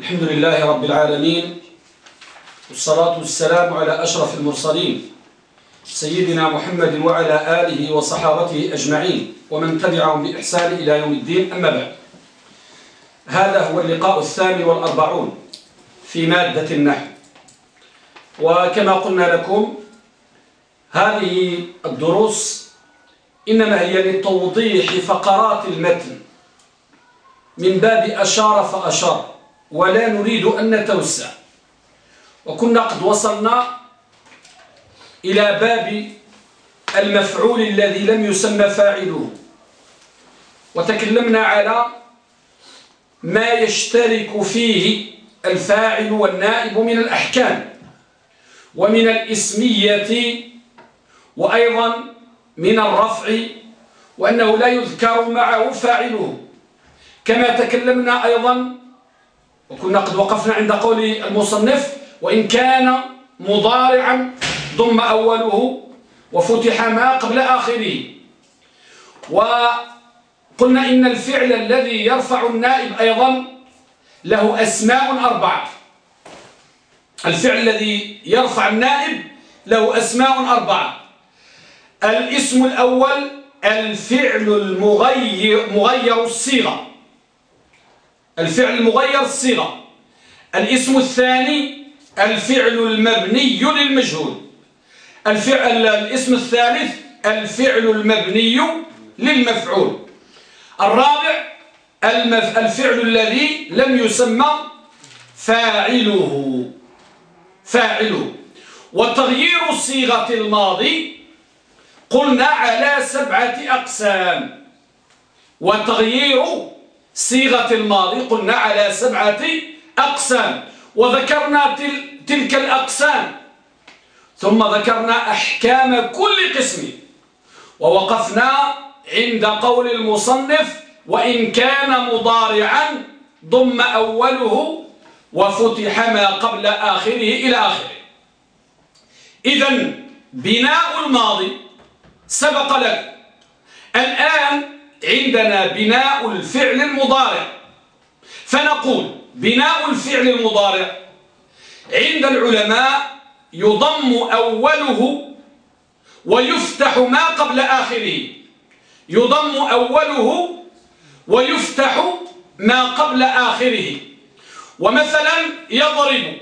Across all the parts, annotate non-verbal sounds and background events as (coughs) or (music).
الحمد لله رب العالمين والصلاة والسلام على أشرف المرسلين سيدنا محمد وعلى آله وصحابته أجمعين ومن تبعهم بإحسان إلى يوم الدين أما بعد هذا هو اللقاء الثامن والأربعون في مادة النحو وكما قلنا لكم هذه الدروس إنما هي لتوضيح فقرات المتن من باب أشار فأشار ولا نريد أن نتوسع. وكنا قد وصلنا إلى باب المفعول الذي لم يسمى فاعله. وتكلمنا على ما يشترك فيه الفاعل والنائب من الأحكام ومن الإسمية وأيضا من الرفع وأنه لا يذكر معه فاعله. كما تكلمنا أيضا وكنا قد وقفنا عند قول المصنف وإن كان مضارعا ضم أوله وفتح ما قبل آخره. وقلنا إن الفعل الذي يرفع النائب أيضا له أسماء أربعة. الفعل الذي يرفع النائب له أسماء أربعة. الاسم الأول الفعل المغير مغير الصيغة. الفعل المغير الصيغة. الاسم الثاني الفعل المبني للمجهول. الفعل الاسم الثالث الفعل المبني للمفعول. الرابع الفعل الذي لم يسمى فاعله. فاعله. وتغيير صيغة الماضي قلنا على سبعة أقسام. وتغيير صيغة الماضي قلنا على سبعة أقسام وذكرنا تلك الأقسام. ثم ذكرنا أحكام كل قسم ووقفنا عند قول المصنف وإن كان مضارعا ضم أوله وفتح ما قبل آخره إلى آخره. إذا بناء الماضي سبق لك. الآن عندنا بناء الفعل المضارع. فنقول بناء الفعل المضارع عند العلماء يضم أوله ويفتح ما قبل آخره. يضم أوله ويفتح ما قبل آخره. ومثلا يضرب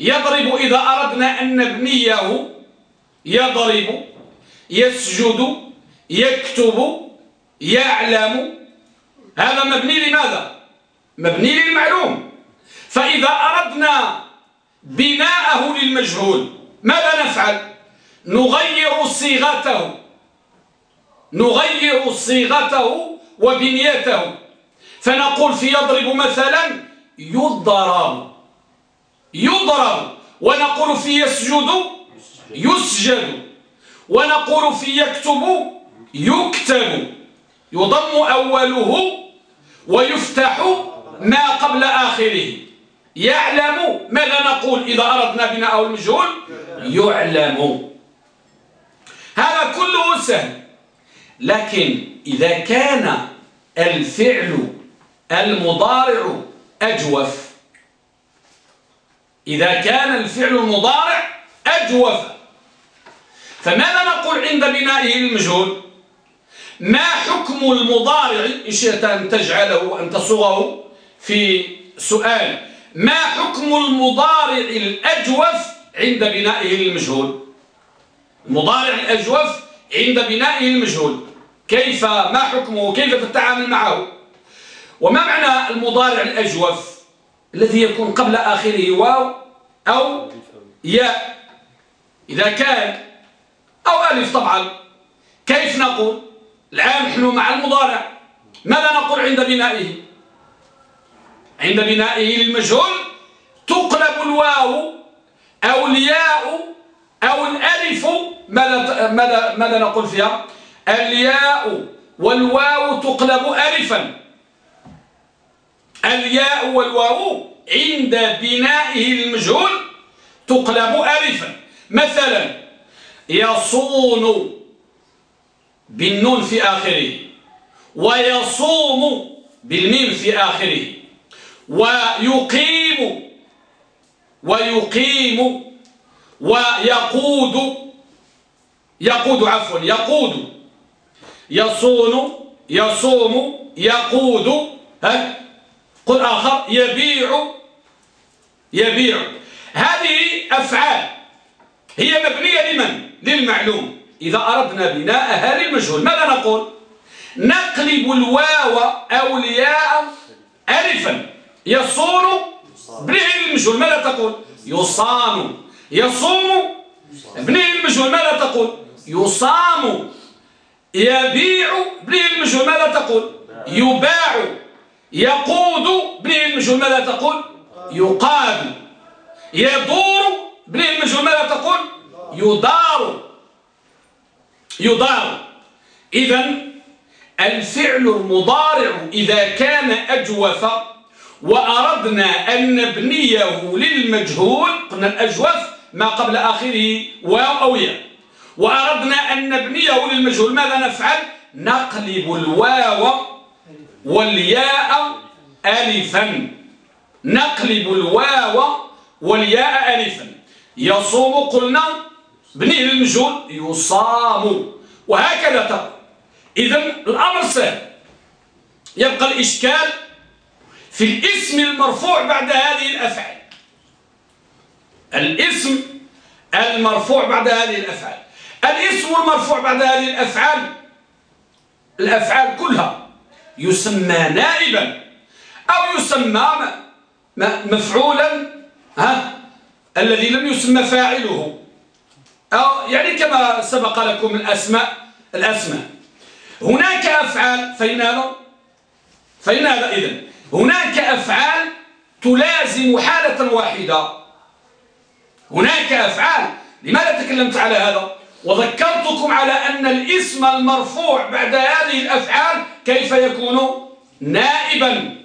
يضرب إذا أردنا أن نبنيه يضرب يسجد يكتب يعلم. هذا مبني لماذا؟ مبني للمعلوم. فإذا أردنا بناءه للمجهول ماذا نفعل؟ نغير صيغته. نغير صيغته وبنيته. فنقول في يضرب مثلا يضرب. يضرب. ونقول في يسجد يسجد. ونقول في يكتب يكتب. يضم أوله ويفتح ما قبل آخره. يعلم ماذا نقول إذا أردنا بناءه المجهول يعلم. هذا كله سهل لكن إذا كان الفعل المضارع أجوف. إذا كان الفعل المضارع أجوف. فماذا نقول عند بنائه المجهول؟ ما حكم المضارع إن شئت أن تجعله أن تصغه في سؤال ما حكم المضارع الأجوف عند بنائه المجهول؟ المضارع الأجوف عند بنائه المجهول. كيف ما حكمه؟ كيف تتعامل معه؟ وما معنى المضارع الأجوف الذي يكون قبل آخره؟ واو أو ياء. إذا كان أو ألف طبعا. كيف نقول؟ الآن نحن مع المضارع. ماذا نقول عند بنائه؟ عند بنائه للمجهول تقلب الواو أو الياء أو الألف. ماذا, ماذا, ماذا نقول فيها؟ الياء والواو تقلب ألفا. الياء والواو عند بنائه المجهول تقلب ألفا. مثلا يصون بالنون في آخره. ويصوم بالميم في آخره. ويقيم ويقيم ويقود يقود عفوا يقود. يصون يصوم يقود. ها؟ قل آخر. يبيع يبيع. هذه أفعال. هي مبنية لمن؟ للمعلوم. إذا أردنا بناءها للمجهول ماذا نقول؟ نقلب الواو أو الياء ألفا يصون ابنه المجهول ماذا تقول؟ يصان يصوم ابنه المجهول ماذا تقول؟ يصام يبيع ابنه المجهول ماذا تقول؟ يباع يقود ابنه المجهول ماذا تقول؟ يقاد يدور ابنه المجهول ماذا تقول؟ يدار يدار إذا الفعل المضارع إذا كان أجوف وأردنا أن نبنيه للمجهول قلنا الأجوف ما قبل آخره واو أو ياء. وأردنا أن نبنيه للمجهول ماذا نفعل؟ نقلب الواو والياء ألفا نقلب الواو والياء ألفا يصوم قلنا بنيه للمجهول يصام وهكذا تقول إذا الأمر سهل. يبقى الإشكال في الاسم المرفوع بعد هذه الأفعال. الاسم المرفوع بعد هذه الأفعال. الاسم المرفوع بعد هذه الأفعال الأفعال كلها يسمى نائبا أو يسمى مفعولا ها؟ الذي لم يسمى فاعله. أو يعني كما سبق لكم الأسماء الأسماء. هناك أفعال فإن هذا فإن هذا إذن. هناك أفعال تلازم حالة واحدة. هناك أفعال. لماذا تكلمت على هذا؟ وذكرتكم على أن الاسم المرفوع بعد هذه الأفعال كيف يكون؟ نائبا.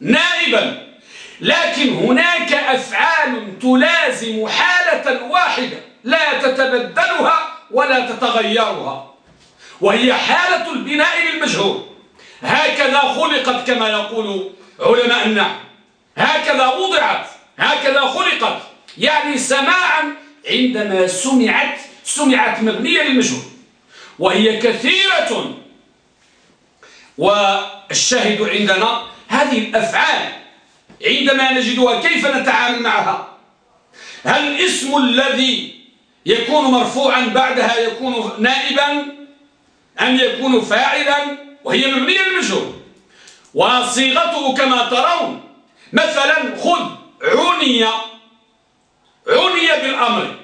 نائبا. لكن هناك أفعال تلازم حالة واحدة لا تتبدلها ولا تتغيرها وهي حالة البناء للمجهول. هكذا خلقت كما يقول علماء النحو هكذا وضعت هكذا خلقت يعني سماعا عندما سمعت سمعت مبنية للمجهول. وهي كثيرة. والشاهد عندنا هذه الأفعال عندما نجدها كيف نتعامل معها. هل الاسم الذي يكون مرفوعا بعدها يكون نائبا أم يكون فاعلا؟ وهي مبنية للمجهول وصيغته كما ترون مثلا خذ عني عني بالأمر.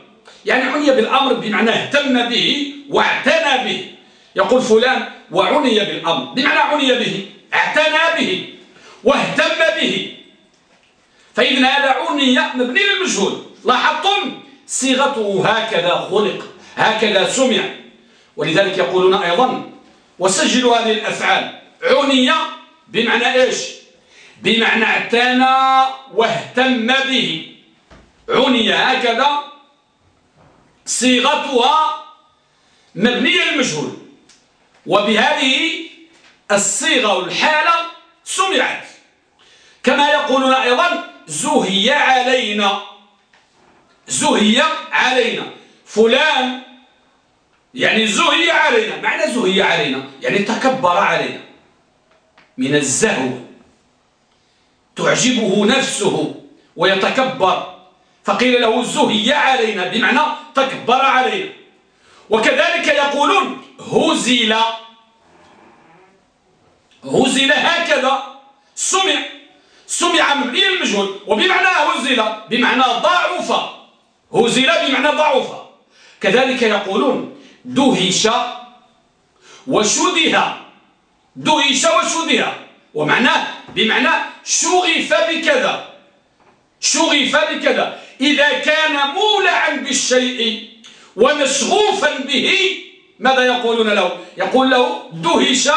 يعني عني بالأمر بمعنى اهتم به واعتنى به. يقول فلان وعني بالأمر. بمعنى عني به اعتنى به واهتم به. فإذن هذا عني مبني للمجهول لاحظتم؟ صيغته هكذا خلق هكذا سمع. ولذلك يقولون أيضا وسجلوا هذه الأفعال. عني بمعنى إيش؟ بمعنى اعتنى واهتم به. عني هكذا. صيغتها مبنية للمجهول. وبهذه الصيغة والحالة سمعت. كما يقولون أيضا زهي علينا. زهي علينا. فلان يعني زهي علينا. معنى زهي علينا؟ يعني تكبر علينا. من الزهو. تعجبه نفسه ويتكبر. فقيل له زهي علينا. بمعنى تكبر علينا. وكذلك يقولون هزل. هزل هكذا. سمع. سمع مبني المجهول وبمعنى هزل بمعنى ضعف. هزل بمعنى ضعف. كذلك يقولون دهش وشده دهش وشده ومعناه بمعنى شغف بكذا. شغف بكذا. إذا كان مولعا بالشيء ومشغوفا به ماذا يقولون له؟ يقول له دهش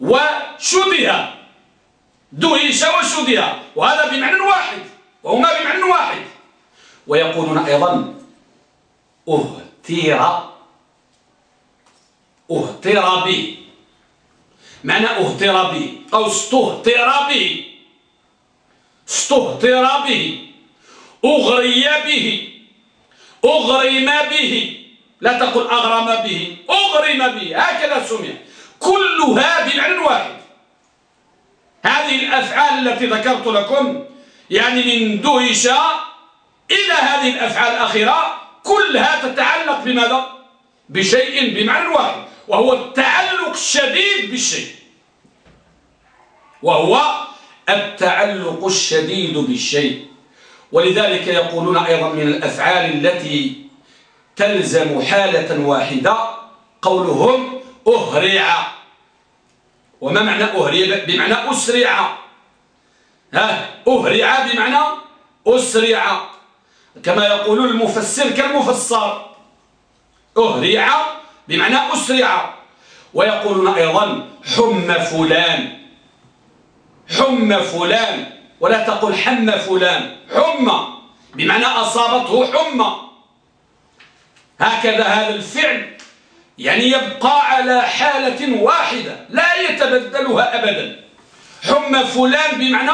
وشده دهش وشده وهذا بمعنى واحد وهما بمعنى واحد. ويقولون أيضا اهتر اهتر به معنى اهتر به أو استهتر به استهتر به أغري به. أغرم به. لا تقل أغرم به. أغرم به. هكذا سمع كلها بمعنى واحد. هذه الأفعال التي ذكرت لكم يعني من دهش إلى هذه الأفعال الأخيرة كلها تتعلق بماذا؟ بشيء بمعنى واحد وهو التعلق الشديد بالشيء. وهو التعلق الشديد بالشيء. ولذلك يقولون أيضا من الأفعال التي تلزم حالة واحدة قولهم أهرع. وما معنى أهرع بمعنى أسرع. ها؟ أهرع بمعنى أسرع. كما يقول المفسر كالمفسر. أهرع بمعنى أسرع. ويقولون أيضا حم فلان. حم فلان. ولا تقل حم فلان. حم بمعنى أصابته حمى هكذا هذا الفعل. يعني يبقى على حالة واحدة لا يتبدلها أبدا. حم فلان بمعنى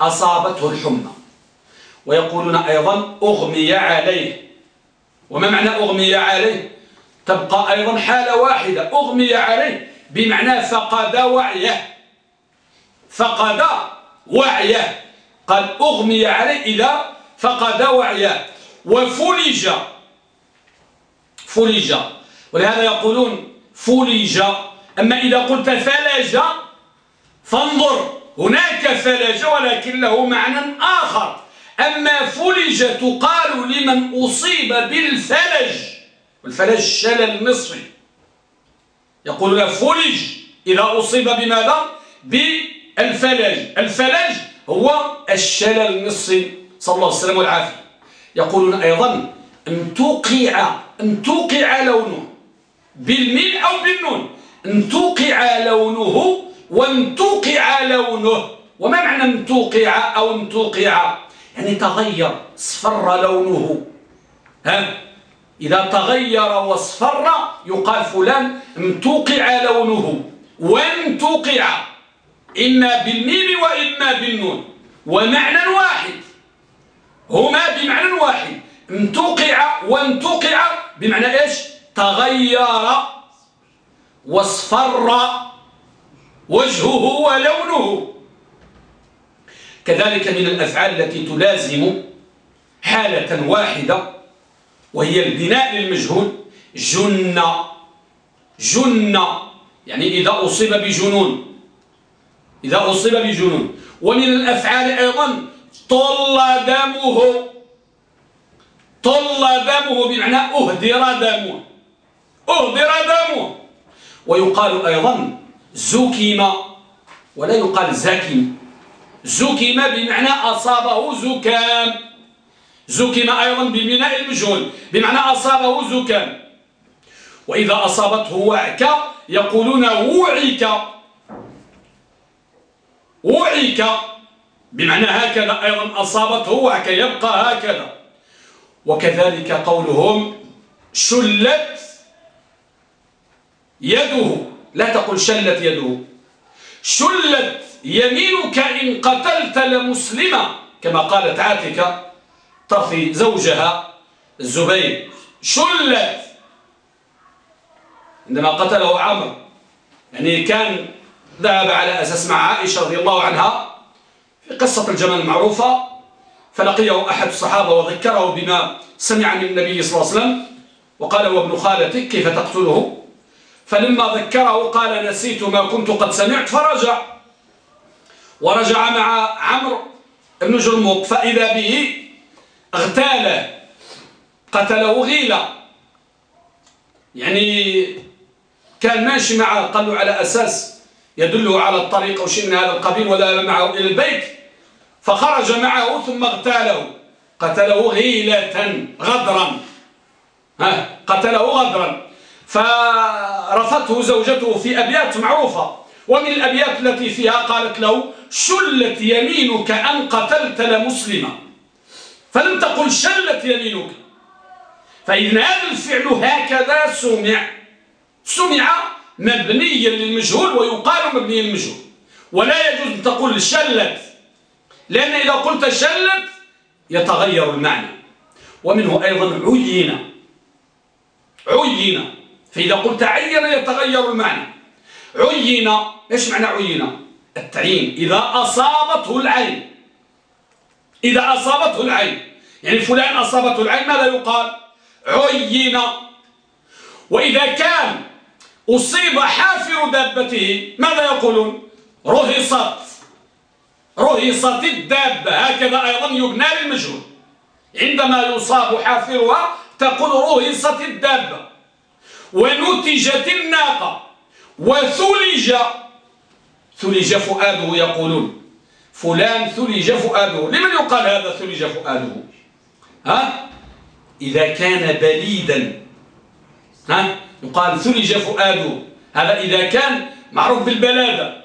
أصابته الحمى. ويقولون أيضا أغمي عليه. وما معنى أغمي عليه؟ تبقى أيضا حالة واحدة أغمي عليه بمعنى فقد وعيه. فقد وعيه. قال أغمي عليه إذا فقد وعيه. وفلج. فلج. ولهذا يقولون فلج أما إذا قلت فلج فانظر هناك فلج ولكن له معنى آخر. أما فلج تقال لمن أصيب بالفلج والفلج الشلل نصفي يقولون فلج إذا أصيب بماذا؟ بالفلج. الفلج هو الشلل النصفي صلى الله عليه وسلم والعافية. يقولون أيضا أن توقع أن توقع لونه. بالميل أو بالنون. أن توقع لونه وأن توقع لونه. وما معنى أن توقع أو أن توقع يعني تغير اصفر لونه. ها؟ إذا تغير واصفر يقال فلان امتوقع لونه. وانتوقع إما بالميم وإما بالنون. ومعنى واحد هما بمعنى واحد. امتوقع وانتوقع بمعنى إيش؟ تغير واصفر وجهه ولونه. كذلك من الأفعال التي تلازم حالة واحدة وهي البناء للمجهول جن جن. يعني إذا أصيب بجنون إذا أصيب بجنون. ومن الأفعال أيضا طل دمه طل دمه بمعنى أهدر دمه. أهدر دمه. ويقال أيضا زكم ولا يقال زكم زكم بمعنى أصابه زكام. زكم أيضا ببناء المجهول بمعنى أصابه زكام. وإذا أصابته وعك يقولون وعك. وعك. بمعنى هكذا أيضا أصابته وعك يبقى هكذا. وكذلك قولهم شلت يده لا تقل شلت يده. شلت يمينك إن قتلت لمسلمة كما قالت عاتكة طرف زوجها الزبير. شلت. عندما قتله عمر يعني كان ذهب على أساس مع عائشة رضي الله عنها في قصة الجمل المعروفة فلقيه أحد الصحابة وذكره بما سمع من النبي صلى الله عليه وسلم وقال هو ابن خالتك كيف تقتله؟ فلما ذكره قال نسيت ما كنت قد سمعت فرجع. ورجع مع عمرو بن جرموق فإذا به اغتاله قتله غيلة يعني كان ماشي معه قال له على أساس يدله على الطريق أو شيء من هذا القبيل وذهب معه إلى البيت. فخرج معه ثم اغتاله. قتله غيلة غدرا. ها قتله غدرا. فرفته زوجته في أبيات معروفة. ومن الأبيات التي فيها قالت له شلت يمينك أن قتلت لمسلما. فلم تقل شلت يمينك. فإذن هذا الفعل هكذا سمع. سمع مبنيا للمجهول ويقال مبنيا للمجهول. ولا يجوز أن تقول شلت. لأن إذا قلت شلت يتغير المعنى. ومنه أيضا عين. عين. فإذا قلت عين يتغير المعنى. عين إيش معنى عين؟ التعيين. إذا أصابته العين. إذا أصابته العين. يعني فلان أصابته العين ماذا يقال؟ عين. وإذا كان أصيب حافر دابته ماذا يقولون؟ رهصت. رهصت الدابة. هكذا أيضا يبنى للمجهول. عندما يصاب حافرها تقول رهصت الدابة. ونتجت الناقة وثلج. ثلج فؤاده يقولون. فلان ثلج فؤاده. لمن يقال هذا ثلج فؤاده؟ ها؟ إذا كان بليدا. ها؟ يقال ثلج فؤاده. هذا إذا كان معروف بالبلادة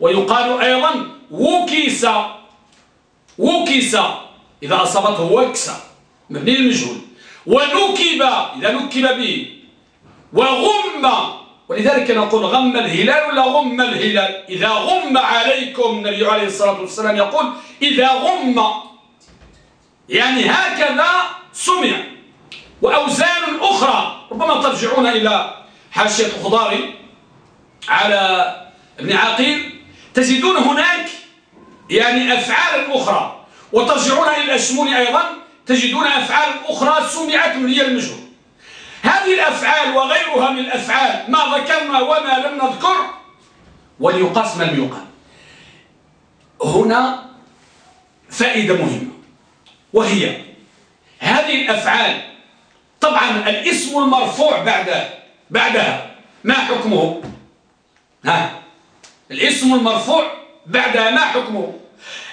ويقال أيضا وكيس. وكيس. إذا أصابته وكس مبني المجهول ونكب. إذا نكب به. وغم. ولذلك نقول غم الهلال ولا غم الهلال؟ إذا غم عليكم النبي عليه الصلاة والسلام يقول إذا غم. يعني هكذا سمع. وأوزان أخرى. ربما ترجعون إلى حاشية الخضاري على ابن عقيل تجدون هناك يعني أفعال أخرى. وترجعون إلى الأشموني أيضا. تجدون أفعال أخرى سمعت من هي المجهول. هذه الأفعال وغيرها من الأفعال ما ذكرنا وما لم نذكر وليقاس ما لم يقال هنا فائدة مهمة وهي هذه الأفعال طبعا الاسم المرفوع بعد بعدها ما حكمه؟ ها الاسم المرفوع بعدها ما حكمه؟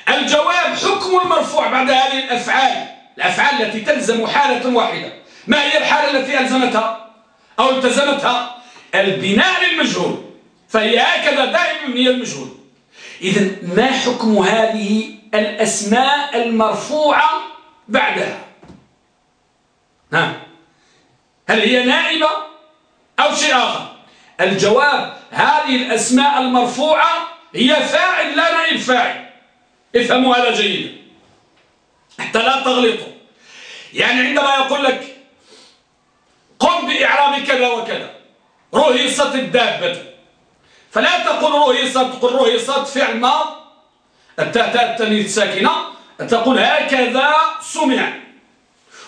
الجواب حكم المرفوع بعد هذه الأفعال الأفعال التي تلزم حالة واحدة. ما هي الحالة التي ألزمتها أو التزمتها؟ البناء للمجهول. فهي هكذا دائما هي المجهول. إذا ما حكم هذه الأسماء المرفوعة بعدها؟ ها هل هي نائبة أو شيء آخر؟ الجواب هذه الأسماء المرفوعة هي فاعل لا نائب فاعل. افهموا هذا جيدا. حتى لا تغلطوا. يعني عندما يقول لك قم بإعراب كذا وكذا رهيصة الدابة. فلا تقول رهيصة تقول رهيصة فعل ما؟ التاء التانيث ساكنة تقول هكذا سمع.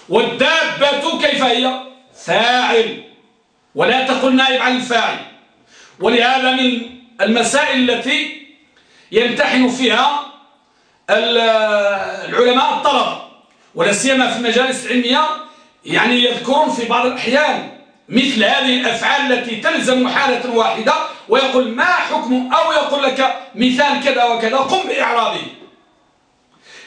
والدابة كيف هي؟ فاعل. ولا تقل نائب عن الفاعل. ولهذا من المسائل التي يمتحن فيها العلماء الطلبة ولا سيما في المجالس العلمية يعني يذكرون في بعض الأحيان مثل هذه الأفعال التي تلزم حالة واحدة ويقول ما حكم أو يقول لك مثال كذا وكذا قم بإعرابه.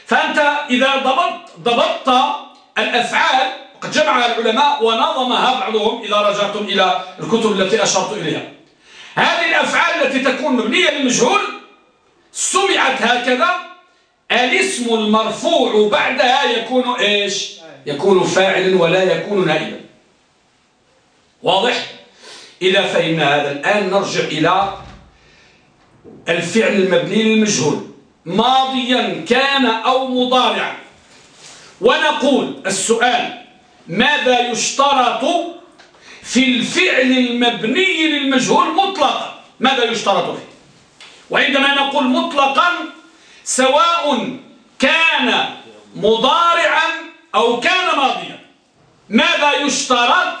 فأنت إذا ضبطت ضبطت الأفعال قد جمعها العلماء ونظمها بعضهم إذا رجعتم إلى الكتب التي أشرت إليها. هذه الأفعال التي تكون مبنية للمجهول سمعت هكذا الاسم المرفوع بعدها يكون إيش؟ يكون فاعلا ولا يكون نائبا. واضح؟ إذا فهمنا هذا الآن نرجع إلى الفعل المبني للمجهول. ماضيا كان أو مضارعا. ونقول السؤال ماذا يشترط في الفعل المبني للمجهول مطلقا؟ ماذا يشترط فيه وعندما نقول مطلقا سواء كان مضارعا أو كان ماضيا. ماذا يشترط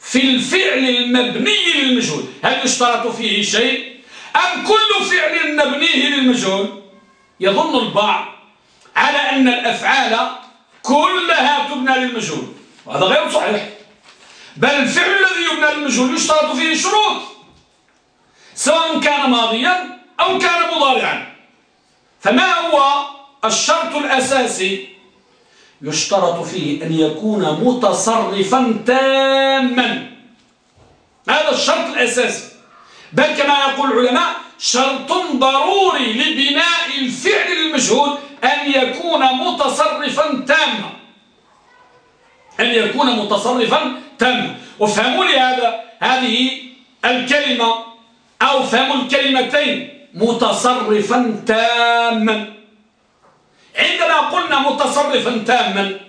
في الفعل المبني للمجهول؟ هل يشترط فيه شيء؟ أم كل فعل مبنيه للمجهول؟ يظن البعض على أن الأفعال كلها تبنى للمجهول. وهذا غير صحيح. بل الفعل الذي يبنى للمجهول يشترط فيه شروط. سواء كان ماضيا أو كان مضارعا. فما هو الشرط الأساسي يشترط فيه أن يكون متصرفا تاما. هذا الشرط الأساسي. بل كما يقول العلماء شرط ضروري لبناء الفعل المجهول أن يكون متصرفا تاما. أن يكون متصرفا تاما. وفهموا لي هذا هذه الكلمة أو فهموا الكلمتين. متصرفا تاما. عندما قلنا متصرفا تاما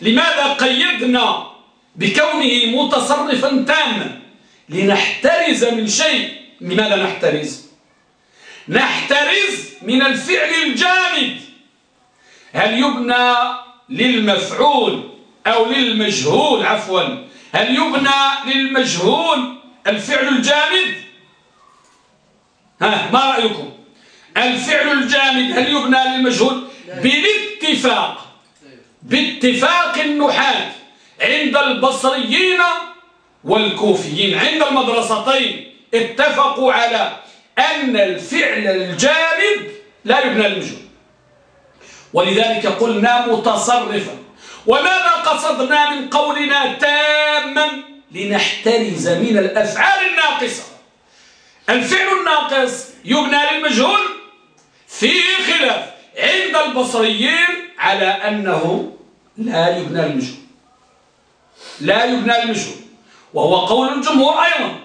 لماذا قيدنا بكونه متصرفا تاما؟ لنحترز من شيء. لماذا نحترز؟ نحترز من الفعل الجامد. هل يبنى للمفعول أو للمجهول؟ عفوا. هل يبنى للمجهول الفعل الجامد؟ ها ما رأيكم؟ الفعل الجامد هل يبنى للمجهول؟ بالاتفاق باتفاق النحاة عند البصريين والكوفيين. عند المدرستين اتفقوا على أن الفعل الجامد لا يبنى للمجهول ولذلك قلنا متصرفا. وماذا قصدنا من قولنا تاما؟ لنحترز من الأفعال الناقصة. الفعل الناقص يبنى للمجهول فيه خلاف. عند البصريين على أنه لا يبنى للمجهول لا يبنى للمجهول وهو قول الجمهور أيضا.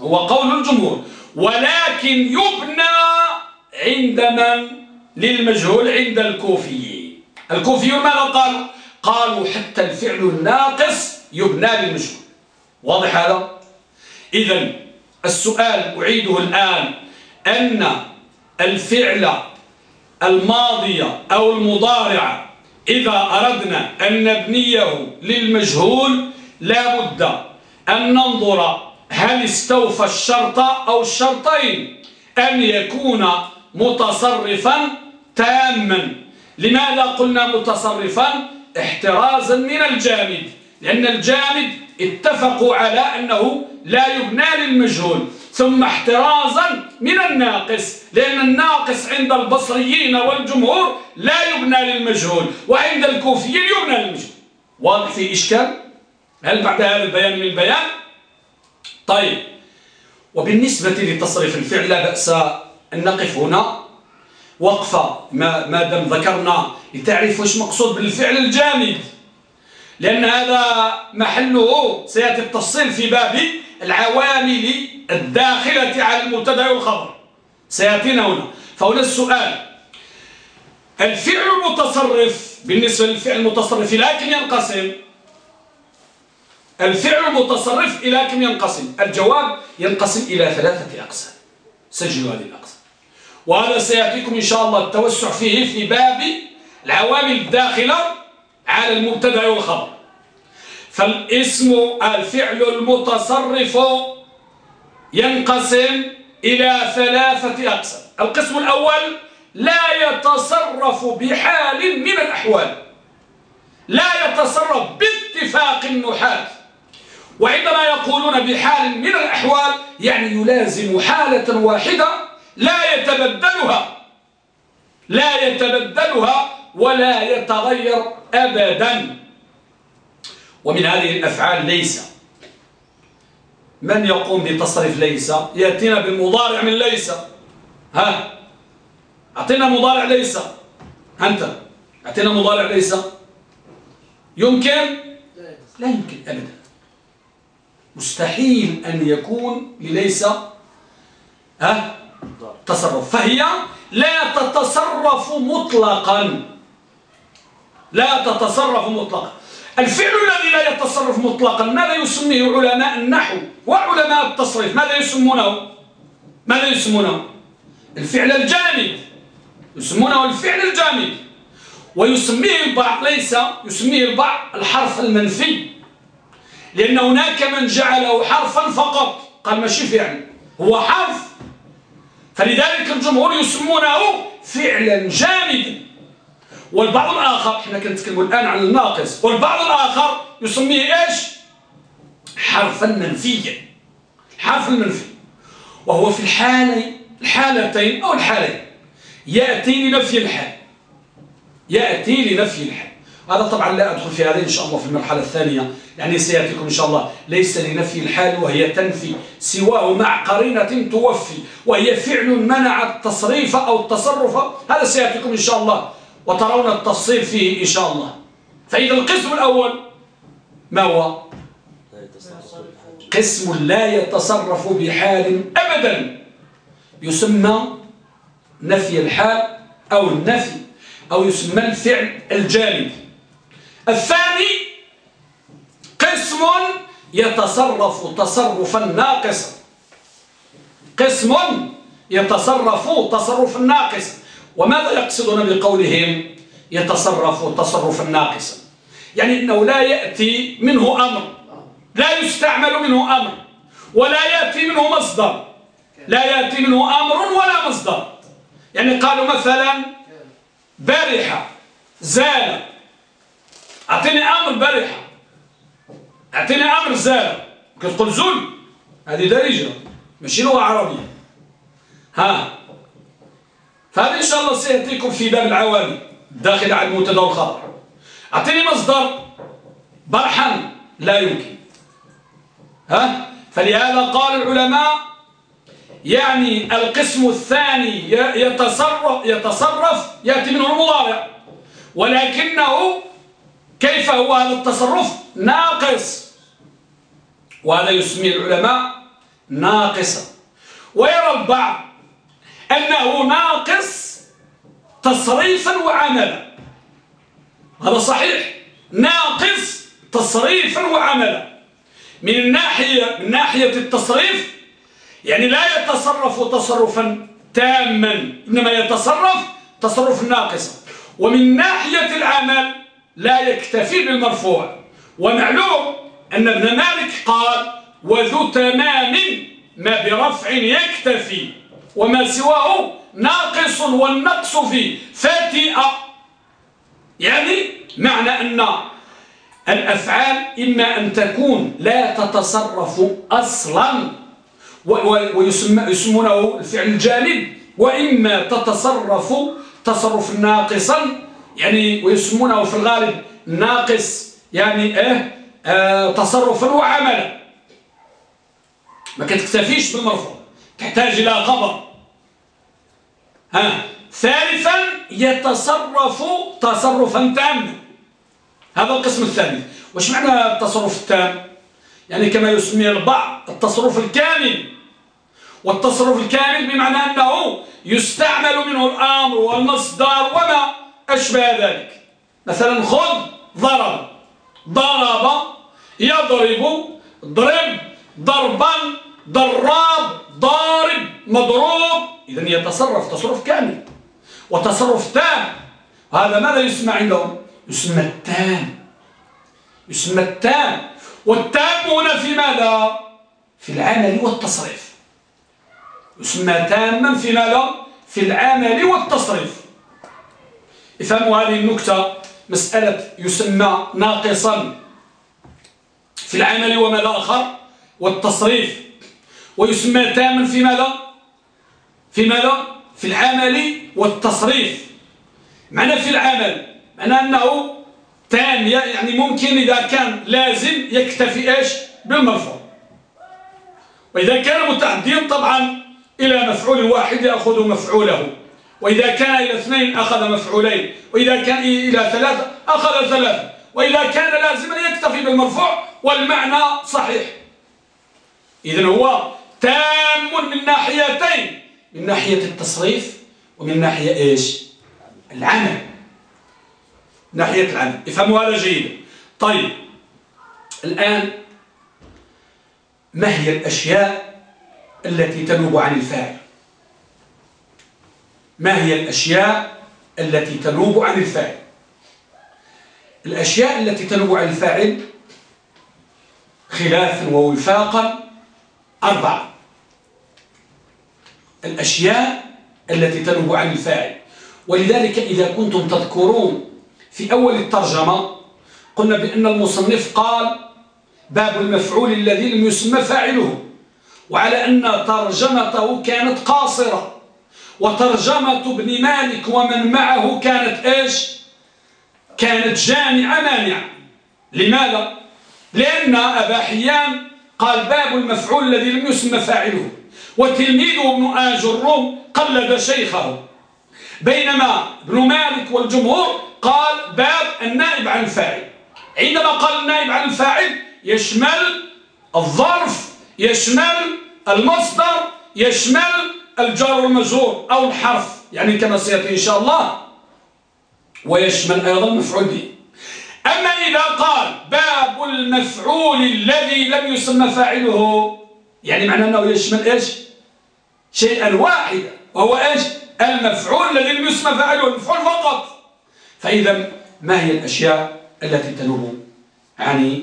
هو قول الجمهور. ولكن يبنى عند من؟ للمجهول عند الكوفيين. الكوفيون ماذا قالوا؟ قالوا حتى الفعل الناقص يبنى للمجهول واضح هذا؟ إذا السؤال أعيده الآن. أن الفعل الماضي أو المضارع إذا أردنا أن نبنيه للمجهول لا بد أن ننظر هل استوفى الشرط أو الشرطين. أن يكون متصرفا تاما. لماذا قلنا متصرفا؟ احترازا من الجامد لأن الجامد اتفقوا على أنه لا يبنى للمجهول ثم احترازا من الناقص لأن الناقص عند البصريين والجمهور لا يبنى للمجهول وعند الكوفيين يبنى للمجهول. واضح في إشكال؟ هل بعد هذا البيان من البيان؟ طيب وبالنسبة لتصريف الفعل لا بأس أن نقف هنا. وقفة ما, دام ذكرنا لتعرف وش مقصود بالفعل الجامد. لأن هذا محله سيأتي التفصيل في باب العوامل الداخلة على المبتدا والخبر. سيأتينا هنا. فهنا السؤال. الفعل المتصرف بالنسبة للفعل المتصرف لكن ينقسم؟ الفعل المتصرف إلى كم ينقسم؟ الجواب ينقسم إلى ثلاثة أقسام. سجلوا هذه الأقسام. وهذا سيأتيكم إن شاء الله التوسع فيه في باب العوامل الداخلة على المبتدأ والخبر. فالاسم الفعل المتصرف ينقسم إلى ثلاثة أقسام. القسم الأول لا يتصرف بحال من الأحوال. لا يتصرف باتفاق النحاة. وعندما يقولون بحال من الأحوال يعني يلازم حالة واحدة لا يتبدلها. لا يتبدلها ولا يتغير أبدا. ومن هذه الأفعال ليس. من يقوم بتصريف ليس؟ يأتينا بالمضارع من ليس. ها؟ أعطينا مضارع ليس. أنت. أعطينا مضارع ليس. يمكن؟ لا يمكن أبدا. مستحيل أن يكون لليس ها؟ تصرف. فهي لا تتصرف مطلقا. لا تتصرف مطلقا. الفعل الذي لا يتصرف مطلقا ماذا يسميه علماء النحو وعلماء التصريف؟ ماذا يسمونه؟ ماذا يسمونه؟ الفعل الجامد. يسمونه الفعل الجامد. ويسميه البعض ليس يسميه البعض الحرف المنفي. لأن هناك من جعله حرفا فقط. قال ماشي فعل. هو حرف. فلذلك الجمهور يسمونه فعلا جامدا. والبعض الآخر إحنا كنتكلموا الآن عن الناقص والبعض الآخر يسميه إيش؟ حرفا منفيا الحرف المنفي. وهو في الحالة الحالتين أو الحالين. يأتي لنفي الحال. يأتي لنفي الحال. هذا طبعا لا أدخل في هذا إن شاء الله في المرحلة الثانية. يعني سيأتيكم إن شاء الله. ليس لنفي الحال وهي تنفي. سواه مع قرينة توفي. وهي فعل منع التصريف أو التصرف. هذا سيأتيكم إن شاء الله. وترون التفصيل فيه إن شاء الله. فإذا القسم الأول ما هو؟ قسم لا يتصرف بحال أبدا. يسمى نفي الحال أو النفي أو يسمى الفعل الجانب الثاني قسم يتصرف تصرفا ناقصا. قسم يتصرف تصرفا ناقصا. وماذا يقصدون بقولهم يتصرف تصرفا ناقصا يعني أنه لا يأتي منه أمر لا يستعمل منه أمر ولا يأتي منه مصدر لا يأتي منه أمر ولا مصدر. يعني قالوا مثلا برحة زال أعطيني أمر برحة أعطيني أمر زال كتقول زل هذه درجة ماشي لغة عربية. ها فهذا إن شاء الله سيأتيكم في باب العوامل داخل على المبتدا والخبر أعطيني مصدر برحا لا يمكن. ها؟ فلهذا قال العلماء يعني القسم الثاني يتصرف, يتصرف يأتي منه المضارع. ولكنه كيف هو هذا التصرف؟ ناقص. وهذا يسمي العلماء ناقصا ويرى البعض أنه ناقص تصريفا وعملا. هذا صحيح. ناقص تصريفا وعملا. من الناحية من ناحية التصريف يعني لا يتصرف تصرفا تاما. إنما يتصرف تصرف ناقصا ومن ناحية العمل لا يكتفي بالمرفوع. ومعلوم أن ابن مالك قال وذو تمام ما برفع يكتفي. وما سواه ناقص والنقص فيه. فاتئ يعني معنى أن الأفعال إما أن تكون لا تتصرف أصلا ويسمونه الفعل الجانب وإما تتصرف تصرف ناقصا يعني ويسمونه في الغالب ناقص يعني إيه؟ آه تصرفا وعملا. ما كتكتفيش بالمرفوع تحتاج إلى خبر. ها. ثالثا يتصرف تصرفا تاما. هذا القسم الثاني وش معنى التصرف التام؟ يعني كما يسمي البعض التصرف الكامل. والتصرف الكامل بمعنى أنه يستعمل منه الأمر والمصدر وما أشبه ذلك. مثلا خذ ضرب. ضرب يضرب ضرب ضربا ضراب ضارب مضروب. إذا يتصرف تصرف كامل. وتصرف تام. هذا ماذا يسمى عندهم؟ يسمى التام. يسمى التام. والتام هنا في ماذا؟ في العمل والتصريف. يسمى تاما في ماذا؟ في العمل والتصريف. افهموا هذه النكتة. مسألة يسمى ناقصا في العمل وماذا آخر والتصريف. ويسمى تاما في ماذا؟ في ماذا؟ في العمل والتصريف. معنى في العمل معنى أنه تام يعني ممكن إذا كان لازم يكتفي إيش؟ بالمرفوع وإذا كان متعديا طبعا إلى مفعول واحد يأخذ مفعوله. وإذا كان إلى اثنين أخذ مفعولين. وإذا كان إلى ثلاثة أخذ ثلاثة. وإذا كان لازما يكتفي بالمرفوع والمعنى صحيح. إذن هو تام من ناحيتين. من ناحية التصريف ومن ناحية إيش؟ العمل. ناحية العمل. افهموا هذا جيدا طيب. الآن ما هي الأشياء التي تنوب عن الفاعل؟ ما هي الأشياء التي تنوب عن الفاعل؟ الأشياء التي تنوب عن الفاعل خلافا ووفاقا أربعة. الأشياء التي تنوب عن الفاعل. ولذلك إذا كنتم تذكرون في أول الترجمة قلنا بأن المصنف قال باب المفعول الذي لم يسمى فاعله وعلى أن ترجمته كانت قاصرة وترجمة ابن مالك ومن معه كانت إيش؟ كانت جامعة مانعة. لماذا؟ لأن أبا حيان قال باب المفعول الذي لم يسمى فاعله. وتلميذه ابن آج الروم قلد شيخه. بينما ابن مالك والجمهور قال باب النائب عن الفاعل. عندما قال النائب عن الفاعل يشمل الظرف يشمل المصدر يشمل الجار والمجرور أو الحرف يعني كما سيأتي إن شاء الله ويشمل أيضا مفعول به. أما إذا قال باب المفعول الذي لم يسمى فاعله يعني معنى أنه يشمل إيش؟ شيئا واحدا وهو إيش؟ المفعول الذي لم يسمى فاعله المفعول فقط. فإذا ما هي الأشياء التي تنوب عن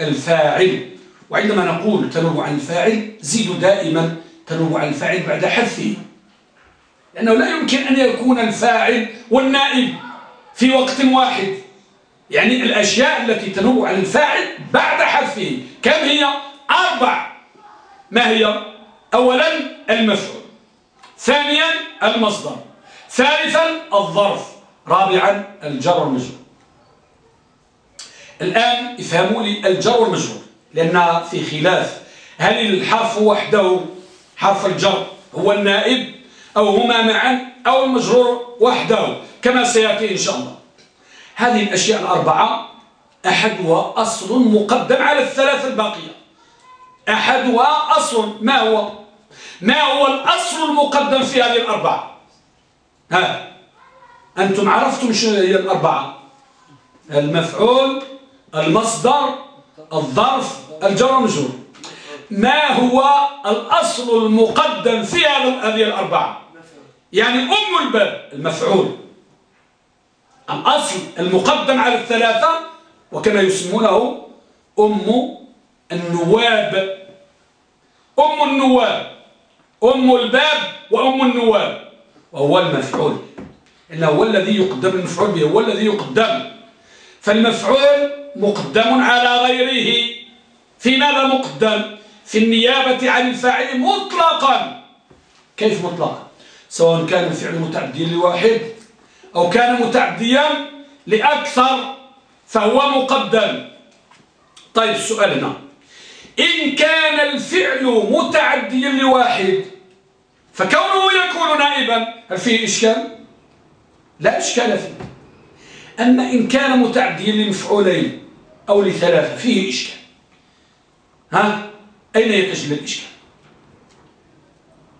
الفاعل؟ وعندما نقول تنوب عن الفاعل زيدوا دائما تنوب عن الفاعل بعد حذفه. لأنه لا يمكن أن يكون الفاعل والنائب في وقت واحد. يعني الأشياء التي تنوب عن الفاعل بعد حذفه. كم هي؟ أربع. ما هي؟ أولا المفعول ثانيا المصدر ثالثا الظرف رابعا الجر والمجرور الآن افهموا لي الجر والمجرور لأن في خلاف. هل الحرف وحده حرف الجر هو النائب أو هما معا أو المجرور وحده؟ كما سيأتي إن شاء الله. هذه الأشياء الأربعة أحدها أصل مقدم على الثلاث الباقية أحدها أصل. ما هو؟ ما هو الأصل المقدم في هذه الأربعة؟ ها أنتم عرفتم شو هي الأربعة؟ المفعول المصدر الظرف الجر والمجرور ما هو الأصل المقدم في هذه الأربعة؟ يعني أم الباب المفعول. الأصل المقدم على الثلاثة وكما يسمونه أم النواب. أم النواب أم الباب وأم النواب. وهو المفعول. إنه هو الذي يقدم المفعول به هو الذي يقدم. فالمفعول مقدم على غيره. في ماذا مقدم؟ في النيابة عن الفاعل مطلقا. كيف مطلقا؟ سواء كان الفعل متعديا لواحد أو كان متعديا لأكثر فهو مقدم. طيب السؤال هنا إن كان الفعل متعديا لواحد فكونه يكون نائبا هل فيه إشكال؟ لا إشكال فيه. أما إن كان متعديا لمفعولين أو لثلاثة فيه إشكال. ها؟ أين يتجلى الإشكال؟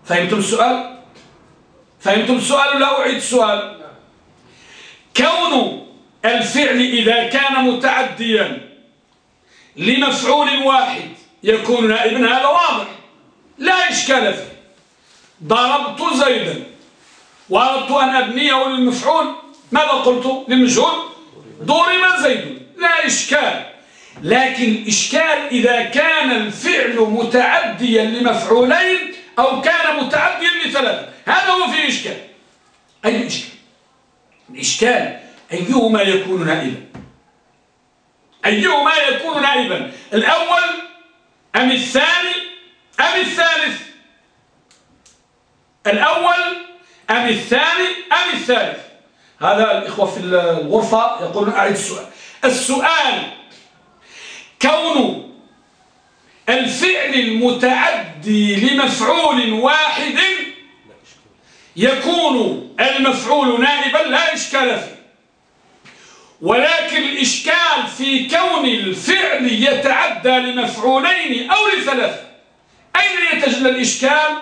فهمتم السؤال؟ فهمتم السؤال ولا أعيد السؤال؟ كون الفعل إذا كان متعديا لمفعول واحد يكون نائبا هذا واضح لا إشكال فيه. ضربت زيدا. وأردت أن أبنيه للمفعول. ماذا قلت للمجهول؟ ضرب زيد. لا إشكال. لكن الإشكال إذا كان الفعل متعديا لمفعولين أو كان متعديا لثلاثة. هذا هو فيه إشكال. أي إشكال؟ الإشكال أيهما يكون نائبا؟ أيهما يكون نائبا؟ الأول أم الثاني أم الثالث؟ الأول أم الثاني أم الثالث؟ هذا الإخوة في الغرفة يقولون أعيد السؤال. السؤال كون الفعل المتعدي لمفعول واحد يكون المفعول نائبا لا إشكال فيه. ولكن الإشكال في كون الفعل يتعدى لمفعولين أو لثلاثة أين يتجلى الإشكال؟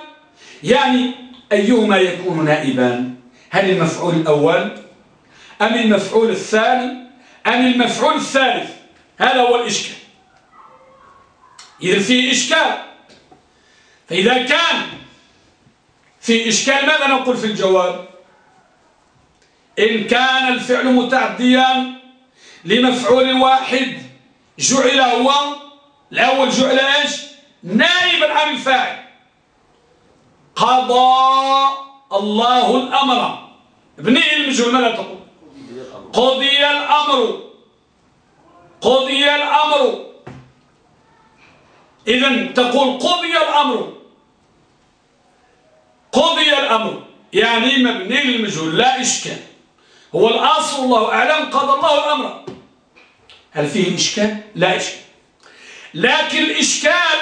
يعني أيهما يكون نائبا؟ هل المفعول الأول؟ أم المفعول الثاني؟ أم المفعول الثالث؟ هذا هو الإشكال. إذا فيه إشكال. فإذا كان في إشكال ماذا نقول في الجواب؟ إن كان الفعل متعديا لمفعول واحد جعل هو. الأول جعل إيش؟ نائبا عن الفاعل. قضى الله الأمر. ابني المجهول ماذا تقول؟ قضي الأمر. قضي الأمر. إذا تقول قضي الأمر. قضي الأمر. يعني مبني للمجهول لا إشكال. هو الأصل الله أعلم قضى الله الأمر هل فيه إشكال؟ لا إشكال. لكن الإشكال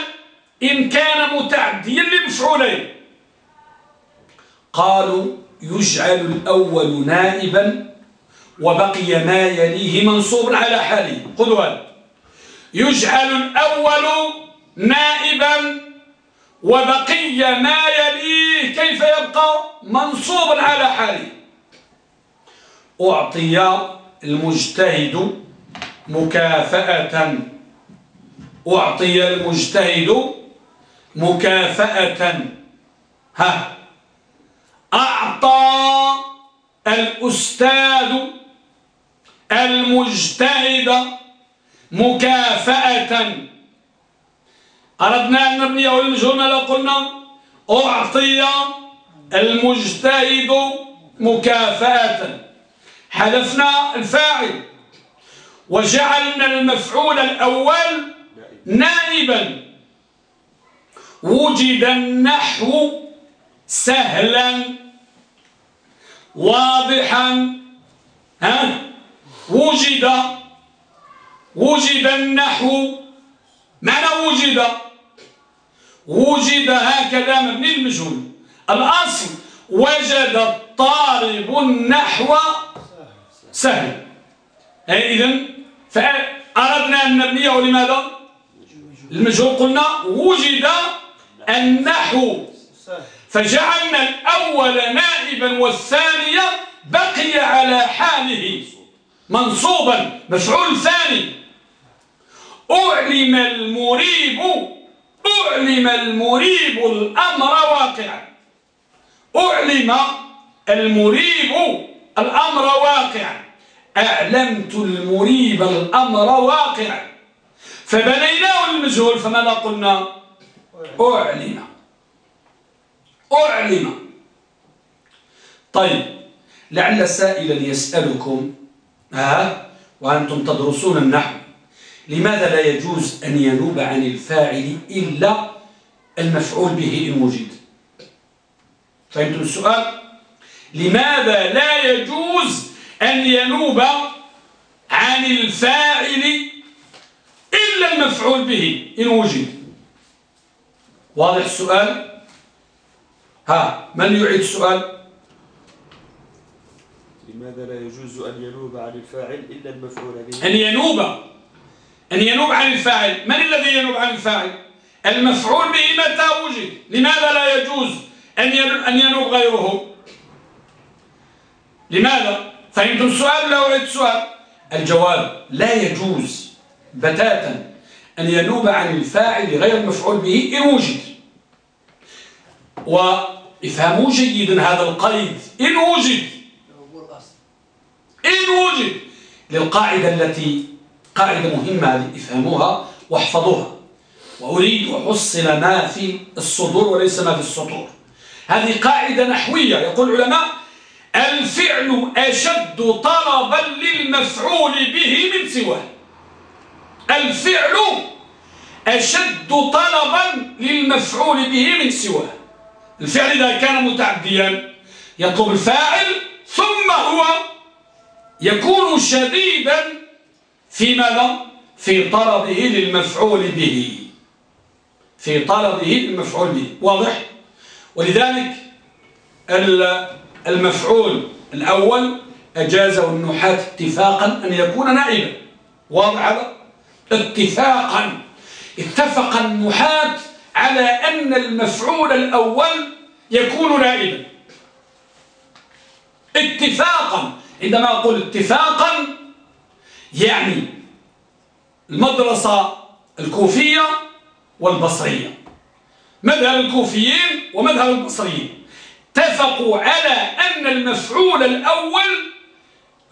إن كان متعديا لمفعولين. قالوا يجعل الأول نائبا وبقي ما يليه منصوب على حاله. هذا يجعل الأول نائبا وبقي ما يليه كيف يبقى؟ منصوبا على حاله. أعطي المجتهد مكافأة. أعطي المجتهد مكافأة. ها. أعطى الأستاذ المجتهد مكافأة. أردنا أن نبنيه المجهول قلنا أعطي المجتهد مكافأة. حذفنا الفاعل. وجعلنا المفعول الأول نائبا. وجد النحو سهلا واضحا. ها؟ وجد وجد النحو. معنى وجد. وجد هكذا مبني المجهول. الأصل وجد الطالب النحو سهل. إذن فأردنا أن نبنيه لماذا؟ المجهول قلنا وجد النحو. فجعلنا الأول نائبا والثانية بقي على حاله. منصوبا مفعول ثاني. أعلم المريب أعلم المريب الأمر واقعا. أعلم المريب الأمر واقعا. أعلمت المريب الأمر واقعا. فبنيناه المجهول فماذا قلنا؟ أعلم. أعلم. طيب لعل سائلا يسألكم ها؟ وأنتم تدرسون النحو. لماذا لا يجوز أن ينوب عن الفاعل إلا المفعول به إن وجد؟ فهمتم السؤال؟ لماذا لا يجوز أن ينوب عن الفاعل إلا المفعول به إن وجد. واضح السؤال؟ ها من يعيد السؤال؟ لماذا لا يجوز أن ينوب عن الفاعل إلا المفعول به؟ أن ينوب أن ينوب عن الفاعل. من الذي ينوب عن الفاعل؟ المفعول به متى وجد. لماذا لا يجوز أن ينوب غيره؟ لماذا؟ فهمتم السؤال ولا أعيد السؤال الجواب لا يجوز بتاتا أن ينوب عن الفاعل غير المفعول به إن وجد. وافهموا جيدا هذا القيد إن وجد. إن وجد. للقاعدة التي قاعدة مهمة افهموها واحفظوها. وأريد أحصل ما في الصدور وليس ما في السطور. هذه قاعدة نحوية. يقول العلماء الفعل أشد طلبا للمفعول به من سواه الفعل أشد طلبا للمفعول به من سواه الفعل إذا كان متعديا يطلب الفاعل ثم هو يكون شديدا في ماذا؟ في طلبه للمفعول به في طلبه للمفعول به واضح؟ ولذلك المفعول الأول أجازه النحاة اتفاقا أن يكون نائبا. واضح هذا؟ اتفاقا. اتفق النحاة على أن المفعول الأول يكون نائبا. اتفاقا. عندما أقول اتفاقا يعني المدرسة الكوفية والبصرية. مذهب الكوفيين ومذهب البصريين. اتفقوا على أن المفعول الأول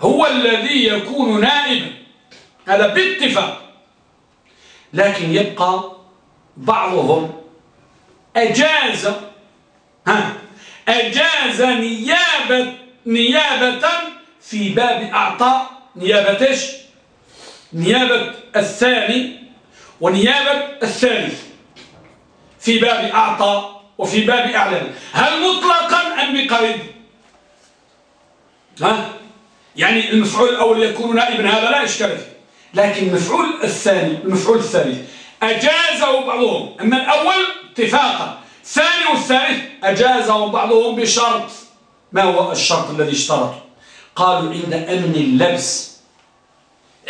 هو الذي يكون نائبا. هذا باتفاق. لكن يبقى بعضهم أجاز ها أجاز نيابة نيابة في باب أعطى نيابة إيش؟ نيابة الثاني ونيابة الثالث في باب أعطى وفي باب أعلم. هل مطلقا أم بقيد ها؟ يعني المفعول الأول يكون نائبا هذا لا إشكال فيه لكن المفعول الثاني المفعول الثالث. أجازه بعضهم. أما الأول اتفاقا. الثاني والثالث أجازه بعضهم بشرط. ما هو الشرط الذي اشترطه قالوا عند أمن اللبس.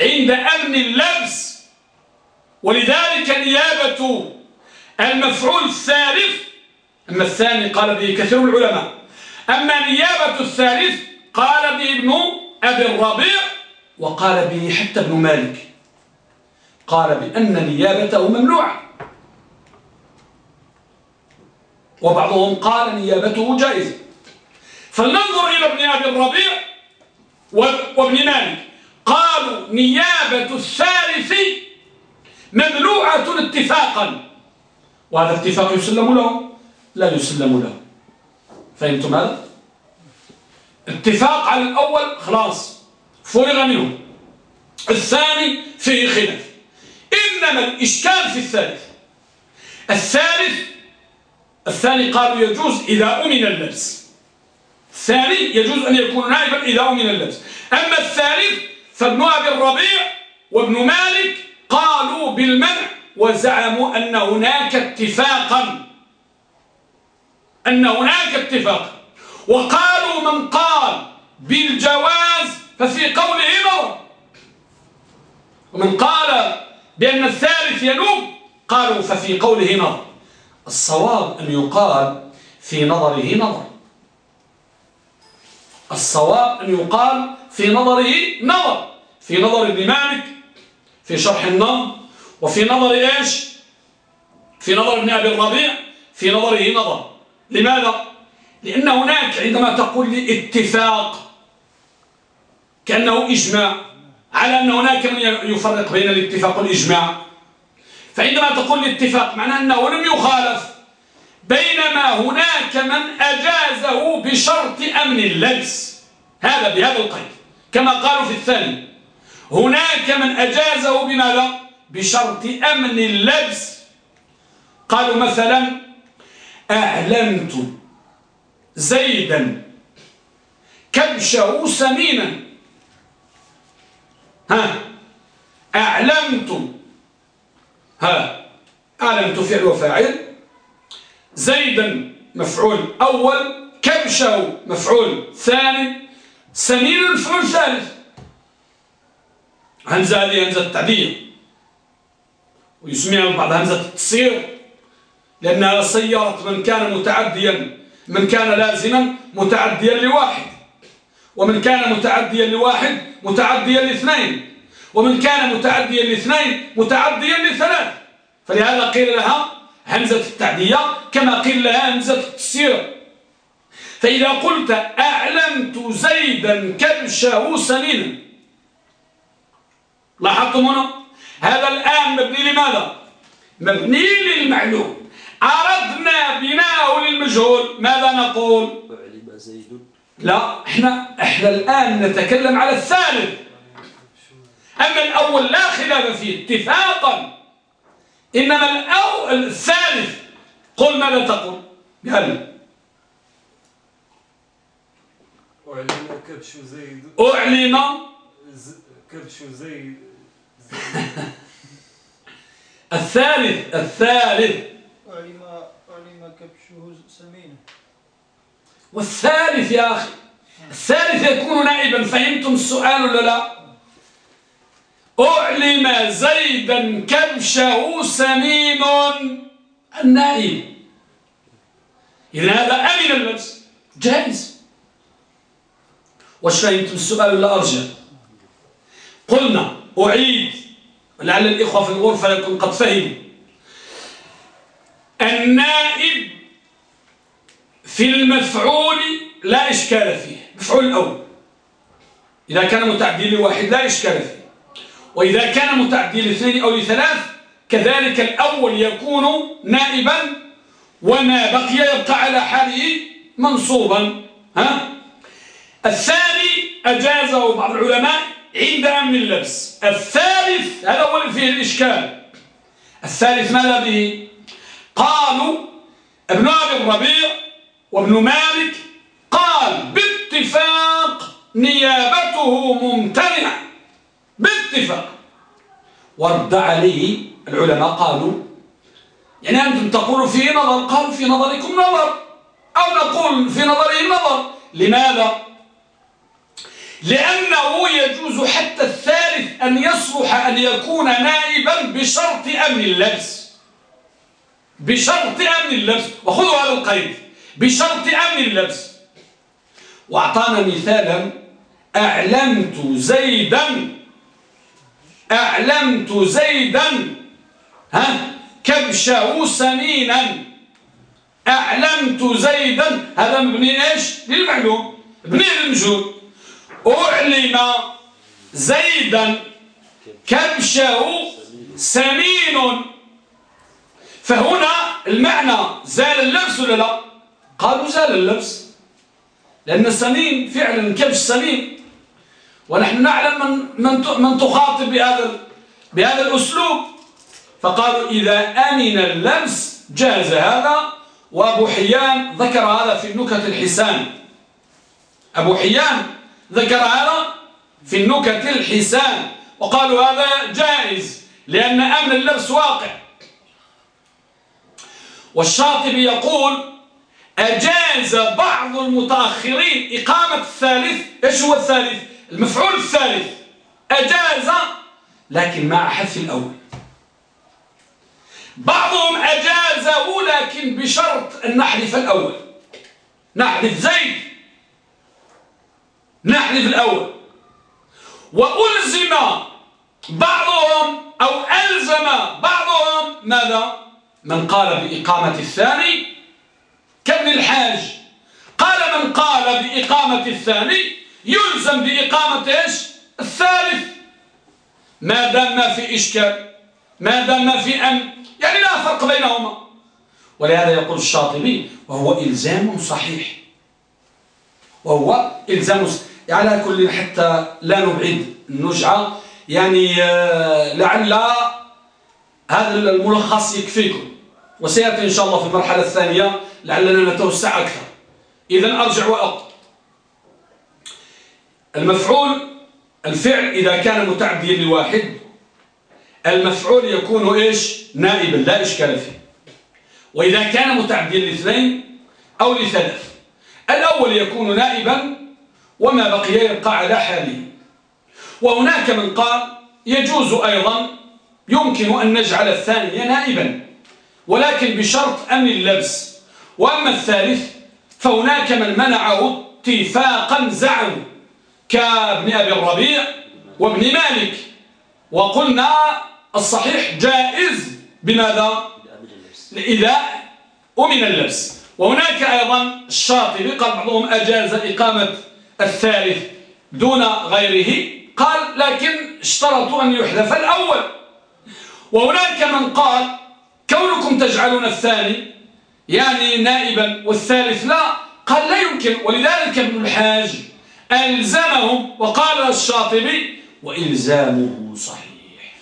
عند أمن اللبس. ولذلك نيابة المفعول الثالث أما الثاني قال به كثير العلماء. أما نيابة الثالث قال به ابن أبي الربيع وقال به حتى ابن مالك. قال بأن نيابته ممنوعة. وبعضهم قال نيابته جائزة. فلننظر إلى ابن أبي الربيع وابن مالك. قالوا نيابة الثالث ممنوعة اتفاقا. وهذا اتفاق يسلم له لا يسلم له. فهمتم هذا؟ اتفاق على الأول خلاص فرغ منه. الثاني فيه خلاف. إنما الإشكال في الثالث. الثالث الثاني قالوا يجوز إذا أمن اللبس. الثاني يجوز أن يكون نائبا إذا أمن اللبس. أما الثالث فابن أبي الربيع وابن مالك قالوا بالمنع وزعموا أن هناك اتفاقا. أن هناك اتفاق. وقالوا من قال بالجواز ففي قوله نظر ومن قال بأن الثالث ينوب قالوا ففي قوله نظر الصواب أن يقال في نظره نظر الصواب أن يقال في نظره نظر في نظر ابن مالك في شرح النظر وفي نظر إيش؟ في نظر ابن أبي الربيع في نظره نظر. لماذا؟ لأن هناك عندما تقول لي اتفاق كأنه إجماع على أن هناك من يفرق بين الاتفاق والإجماع. فعندما تقول لي اتفاق معناه أنه لم يخالف بينما هناك من أجازه بشرط أمن اللبس. هذا بهذا القيد. كما قالوا في الثاني هناك من أجازه بماذا؟ بشرط أمن اللبس. قالوا مثلا أعلمت زيدا كبشه سمينا. ها أعلمت. ها أعلمت فعل وفاعل. زيدا مفعول أول كبشه مفعول ثاني سمينا مفعول ثالث. همزة هذه همزة التعدية ويسميها البعض همزة التصير. لأنها صيرت من كان متعديا من كان لازما متعديا لواحد. ومن كان متعديا لواحد متعديا لاثنين. ومن كان متعديا لاثنين متعديا لثلاث. فلهذا قيل لها همزة التعدية كما قيل لها همزة التسير فإذا قلت أعلمت زيدا كبشه سمينا لاحظتم هنا؟ هذا الآن مبني لماذا؟ مبني للمعلوم. أردنا بناءه للمجهول ماذا نقول؟ أعلم زيد لا إحنا إحنا الآن نتكلم على الثالث. أما الأول لا خلاف فيه اتفاقا. إنما الأول الثالث. قل ماذا تقول؟ قال أعلن كبش زيد. أعلن. كبش زيد. (laughs) الثالث الثالث. علم علم كبشه سمين والثالث يا أخي الثالث يكون نائبا فهمتم السؤال ولا لا؟ أعلم زيدا كبشه سمين النائب. إذن هذا أمن اللبس جائز. واش فهمتم السؤال ولا أرجع قلنا أعيد لعل الإخوة في الغرفة يكون قد فهموا. النائب في المفعول لا إشكال فيه. مفعول الأول. إذا كان متعدي لواحد لا إشكال فيه. وإذا كان متعدي لاثنين أو لثلاث كذلك الأول يكون نائبا وما بقي يبقى على حاله منصوبا. ها؟ الثاني أجازه بعض العلماء عند أمن اللبس. الثالث هذا اللي فيه الإشكال. الثالث ماذا به؟ قالوا ابن أبي الربيع وابن مالك قال باتفاق نيابته ممتنعة باتفاق. ورد عليه العلماء قالوا يعني أنتم تقولوا في نظر قالوا في نظركم نظر أو نقول في نظرهم نظر. لماذا؟ لأنه يجوز حتى الثالث أن يصلح أن يكون نائبا بشرط أمن اللبس. بشرط أمن اللبس. وخذوا هذا القيد. بشرط أمن اللبس. وأعطانا مثالا. أعلمت زيدا. أعلمت زيدا. ها؟ كبشه سمينا أعلمت زيدا. هذا مبني إيش؟ للمعلوم. مبني للمجهول. أعلم زيدا. كبشه سمين فهنا المعنى زال اللبس ولا لا؟ قالوا زال اللبس. لأن السمين فعلا كبش سمين ونحن نعلم من, من, من تخاطب بهذا, بهذا الأسلوب. فقالوا إذا أمن اللبس جاز هذا. وأبو حيان ذكر هذا في النكت الحسان. أبو حيان ذكر هذا في النكت الحسان. وقالوا هذا جائز. لأن أمن اللبس واقع. والشاطبي يقول أجاز بعض المتأخرين إقامة الثالث إيش هو الثالث؟ المفعول الثالث. أجاز لكن مع حذف الأول. بعضهم أجازه لكن بشرط أن نحذف الأول. نحذف زيد. نحذف الأول. وألزم بعضهم أو ألزم بعضهم ماذا؟ من قال بإقامة الثاني كابن الحاج قال من قال بإقامة الثاني يلزم بإقامة إيش؟ الثالث. ما دام ما في إشكال ما دام ما في أمن يعني لا فرق بينهما. ولهذا يقول الشاطبي وهو إلزام صحيح. وهو إلزام على كل حتى لا نبعد النجعة يعني آه، لعل هذا الملخص يكفيكم. وسيأتي إن شاء الله في المرحلة الثانية لعلنا نتوسع أكثر. إذا أرجع وأقول. المفعول الفعل إذا كان متعديا لواحد المفعول يكون إيش؟ نائبا لا إشكال فيه. وإذا كان متعديا لاثنين أو لثلاث الأول يكون نائبا وما بقي يبقى على حاله. وهناك من قال يجوز أيضا يمكن أن نجعل الثاني نائبا ولكن بشرط أمن اللبس. وأما الثالث فهناك من منعه اتفاقا زعموا كابن أبي الربيع وابن مالك. وقلنا الصحيح جائز. بماذا؟ إذا أمن اللبس. وهناك أيضا الشاطبي قال بعضهم أجاز إقامة الثالث دون غيره. قال لكن اشترطوا أن يحذف الأول. وهناك من قال كونكم تجعلون الثاني يعني نائبا والثالث لا قال لا يمكن ولذلك ابن الحاج ألزمهم وقال الشاطبي وإلزامه صحيح.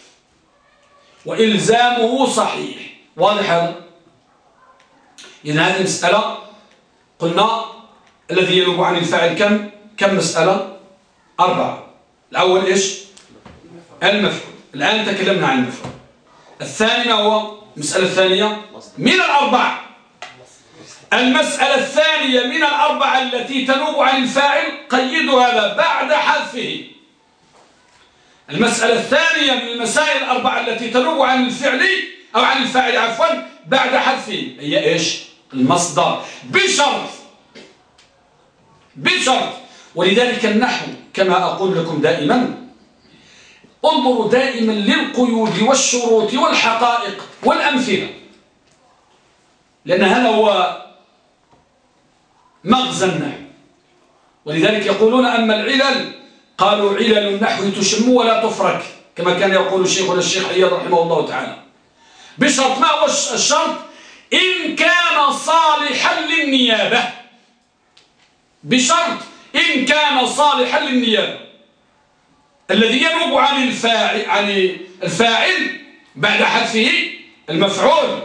وإلزامه صحيح. واضح هذا؟ إذن هذه المسألة قلنا الذي ينوب عن الفاعل كم؟ كم مسألة؟ أربعة. الأول إيش؟ المفعول. الآن تكلمنا عن المفعول. الثاني ما هو المسألة الثانية من الأربعة المسألة الثانية من الأربعة التي تنوب عن الفاعل قيد هذا بعد حذفه. المسألة الثانية من المسائل الأربعة التي تنوب عن الفعل أو عن الفاعل عفوا بعد حذفه. هي إيش؟ المصدر. بشرط. بشرط. ولذلك النحو كما أقول لكم دائما انظروا دائما للقيود والشروط والحقائق والأمثلة. لأن هذا هو مغزى النحو ولذلك يقولون أما العلل قالوا علل النحو تشم ولا تفرك كما كان يقول شيخنا الشيخ عياض رحمه الله تعالى. بشرط ما هو الشرط؟ إن كان صالحا للنيابة. بشرط إن كان صالحا للنيابة. الذي ينوب عن الفاعل عن الفاعل بعد حذفه المفعول.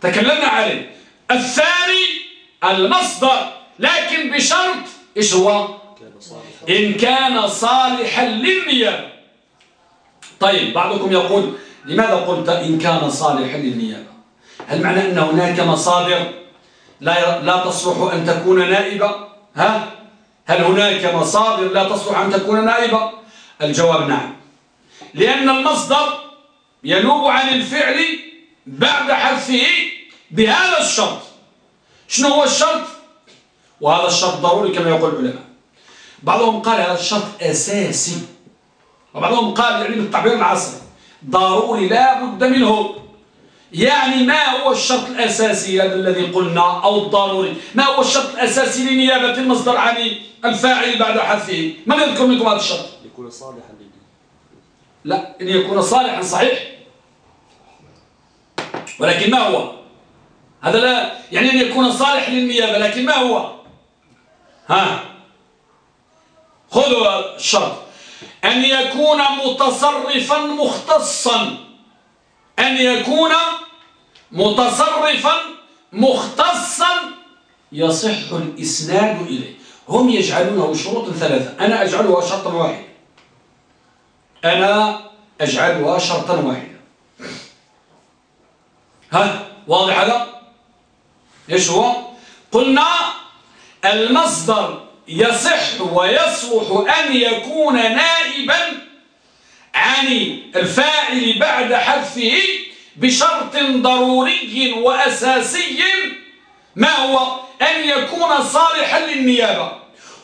تكلمنا عليه. الثاني المصدر. لكن بشرط إيش هو؟ إن كان صالحا للنيابة طيب بعضكم يقول لماذا قلت إن كان صالحا للنيابة هل معنى أن هناك مصادر لا لا تصلح أن تكون نائبة؟ ها؟ هل هناك مصادر لا تصلح أن تكون نائبة؟ الجواب نعم. لأن المصدر ينوب عن الفعل بعد حذفه بهذا الشرط. شنو هو الشرط؟ وهذا الشرط ضروري كما يقول العلماء. بعضهم قال هذا الشرط أساسي. وبعضهم قال يعني بالتعبير العصري. ضروري لا بد منه. يعني ما هو الشرط الأساسي هذا الذي قلنا أو الضروري؟ ما هو الشرط الأساسي لنيابة المصدر عن الفاعل بعد حذفه؟ من يذكر منكم هذا الشرط؟ يكون صالحا لله لا أن يكون صالحا صحيح. ولكن ما هو؟ هذا لا يعني أن يكون صالح للنيابة لكن ما هو؟ ها؟ خذوا الشرط. أن يكون متصرفا مختصا. أن يكون متصرفا مختصا يصح الإسناد إليه. هم يجعلونه شروط ثلاثة. أنا أجعلها شرطا واحدا أنا أجعلها شرطا واحدا. ها واضح هذا؟ إيش هو؟ قلنا المصدر يصح ويصلح أن يكون نائبا عن الفاعل بعد حذفه بشرط ضروري وأساسي. ما هو؟ أن يكون صالحا للنيابة.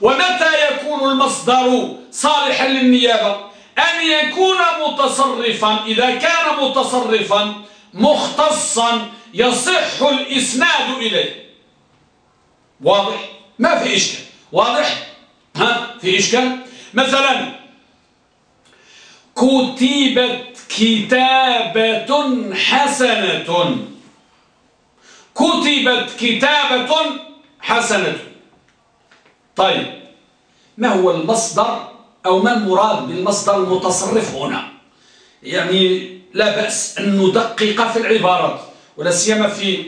ومتى يكون المصدر صالحا للنيابة؟ أن يكون متصرفا إذا كان متصرفا مختصا يصح الإسناد إليه. واضح؟ ما في إشكال. واضح؟ ها؟ في إشكال؟ مثلا كتبت كتابة حسنة. كتبت كتابة حسنة. طيب ما هو المصدر؟ أو ما المراد بالمصدر المتصرف هنا؟ يعني لا بأس أن ندقق في العبارات ولا سيما في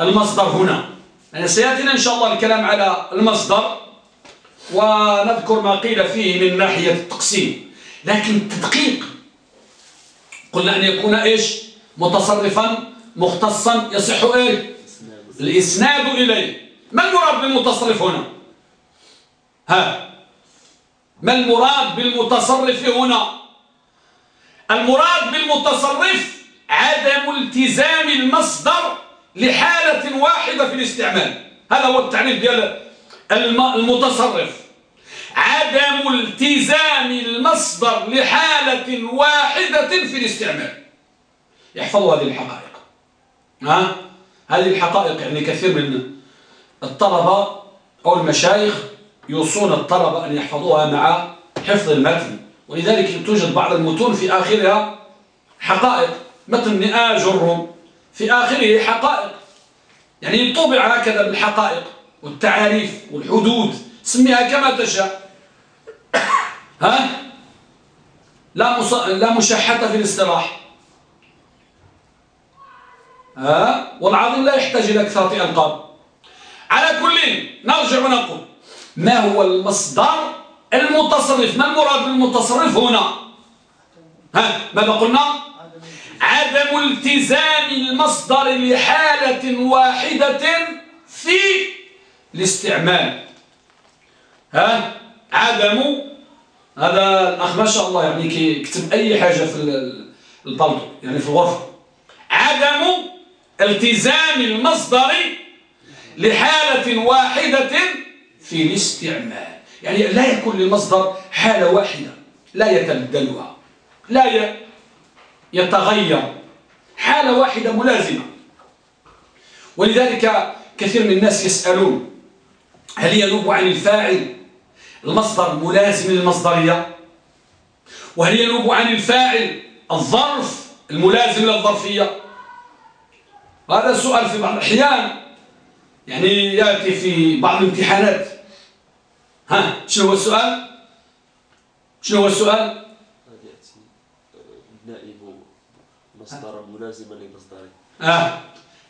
المصدر هنا. يعني سيأتينا إن شاء الله الكلام على المصدر ونذكر ما قيل فيه من ناحية التقسيم. لكن التدقيق قلنا أن يكون إيش؟ متصرفا مختصا يصح إيه؟ الإسناد إليه. ما المراد بالمتصرف هنا؟ ها؟ ما المراد بالمتصرف هنا؟ المراد بالمتصرف عدم التزام المصدر لحالة واحدة في الاستعمال. هذا هو التعريف ديال المتصرف. عدم التزام المصدر لحالة واحدة في الاستعمال. يحفظوا هذه الحقائق. ها؟ هذه الحقائق يعني كثير من الطلبة أو المشايخ يوصون الطلبة أن يحفظوها مع حفظ المتن. ولذلك توجد بعض المتون في آخرها حقائق متن نئاج الروم. في آخره حقائق. يعني طبع هكذا بالحقائق والتعاريف والحدود. سميها كما تشاء. (coughs) ها؟ لا مص... لا مشاحة في الاصطلاح. ها؟ والعظيم لا يحتاج إلى كثرة ألقاب على كل نرجع ونقول ما هو المصدر المتصرف؟ ما المراد بالمتصرف هنا؟ ها ماذا قلنا؟ عدم التزام المصدر لحالة واحدة في الاستعمال. ها عدم هذا الأخ ما شاء الله يعني كيكتب أي حاجة في البلطو يعني في الغرفة. عدم التزام المصدر لحالة واحدة في الاستعمال. يعني لا يكون للمصدر حالة واحدة لا يتبدلها لا يتغير حالة واحدة ملازمة. ولذلك كثير من الناس يسألون هل ينوب عن الفاعل المصدر ملازم للمصدرية؟ وهل ينوب عن الفاعل الظرف الملازم للظرفية؟ هذا السؤال في بعض الأحيان يعني يأتي في بعض الامتحانات. ها شنو هو السؤال؟ شنو هو السؤال؟ يأتي نائب مصدر ملازما لمصدره آه.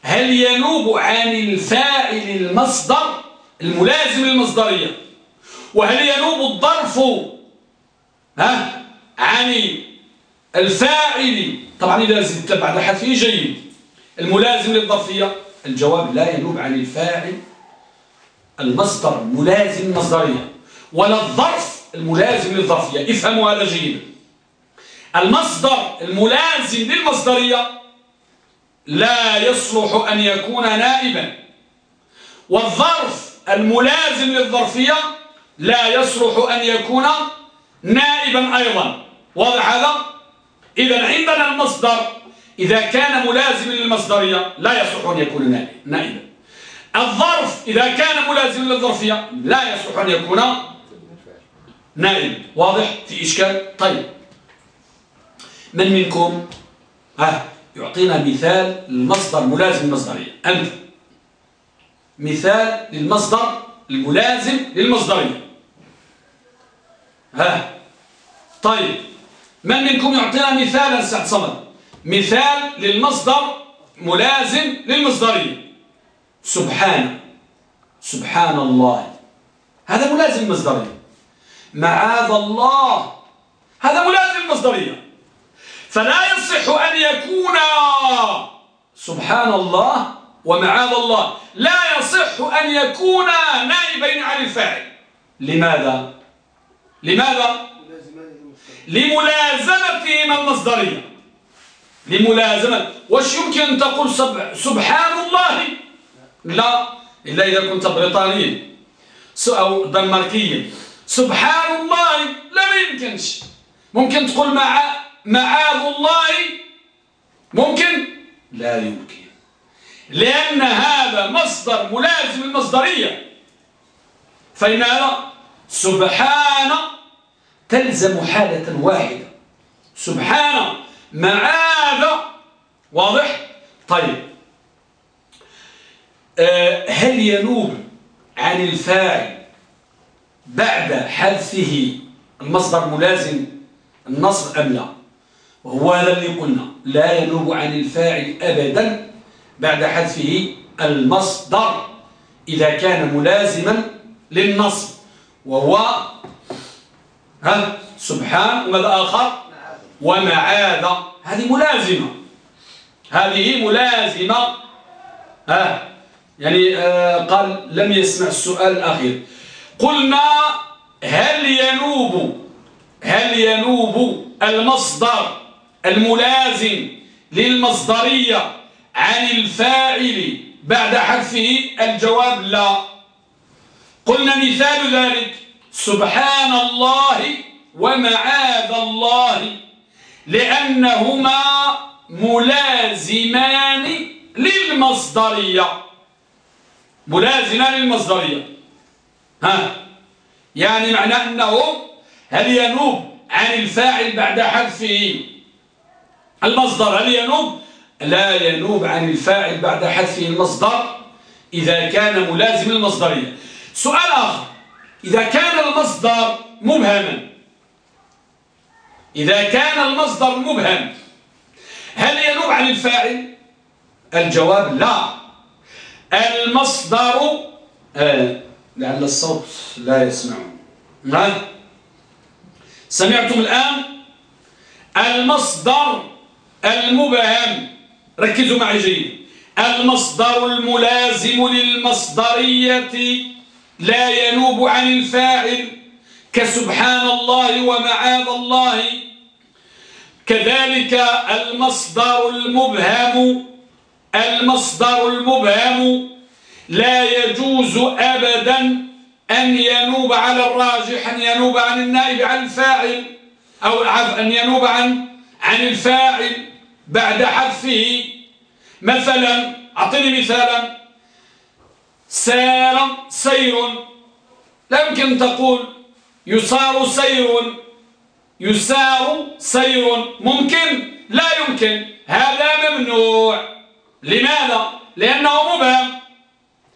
هل ينوب عن الفاعل المصدر الملازم للمصدرية؟ وهل ينوب الظرف ها عن الفاعل؟ طبعا إذا زدت بعد حذفه جيد. الملازم للظرفية الجواب لا ينوب عن الفاعل المصدر ملازم للمصدرية ولا الظرف الملازم للظرفية؟ افهموا هذا جيدا المصدر الملازم للمصدرية لا يصلح أن يكون نائبا والظرف الملازم للظرفية لا يصلح أن يكون نائبا أيضا. واضح هذا؟ إذا عندنا المصدر إذا كان ملازما للمصدرية لا يصلح أن يكون نائبا. الظرف إذا كان ملازما للظرفية لا يصلح أن يكون نائب واضح؟ في إشكال؟ طيب. من منكم؟ ها يعطينا مثال المصدر ملازم للمصدرية. أنت. مثال للمصدر الملازم للمصدرية. ها. طيب. من منكم يعطينا مثالا سعد صمد؟ مثال للمصدر ملازم للمصدرية. سبحان سبحان الله هذا ملازم المصدرية معاذ الله. هذا ملازم المصدرية فلا يصح أن يكون سبحان الله ومعاذ الله. لا يصح أن يكون نائبين عن الفاعل. لماذا؟ لماذا؟ لملازمتهما المصدرية. لملازمة. وش يمكن تقول سبحان الله؟ لا إلا إذا كنت بريطانيا أو دنماركيا سبحان الله لا يمكنش. ممكن تقول مع معاذ الله؟ ممكن؟ لا يمكن. لأن هذا مصدر ملازم المصدرية فإن هذا؟ سبحان تلزم حالة واحدة. سبحان معاذ واضح؟ طيب. هل ينوب عن الفاعل بعد حذفه المصدر ملازم النصب أم لا؟ وهو هذا اللي قلنا لا ينوب عن الفاعل أبدا بعد حذفه المصدر إذا كان ملازما للنصب. وهو ها سبحان وماذا آخر ومعاذ. هذه ملازمة. هذه ملازمة. ها يعني آه قال لم يسمع السؤال الأخير. قلنا هل ينوب هل ينوب المصدر الملازم للمصدرية عن الفاعل بعد حذفه؟ الجواب لا. قلنا مثال ذلك. سبحان الله ومعاذ الله لأنهما ملازمان للمصدرية. ملازمان للمصدرية. ها؟ يعني معنى أنه هل ينوب عن الفاعل بعد حذفه؟ المصدر هل ينوب؟ لا ينوب عن الفاعل بعد حذفه المصدر إذا كان ملازم المصدرية سؤال آخر. إذا كان المصدر مبهما إذا كان المصدر مبهم هل ينوب عن الفاعل؟ الجواب لا. المصدر آه لعل الصوت لا يسمع ها سمعتم الآن المصدر المبهم. ركزوا معي جيد. المصدر الملازم للمصدرية لا ينوب عن الفاعل كسبحان الله ومعاذ الله. كذلك المصدر المبهم المصدر المبهم لا يجوز أبدا أن ينوب على الراجح أن ينوب عن النائب عن الفاعل أو أن ينوب عن عن الفاعل بعد حذفه. مثلا أعطيني مثالا. سار سير. لا يمكن تقول يصار سير يسار سير. ممكن؟ لا يمكن. هذا ممنوع. لماذا؟ لأنه مبهم.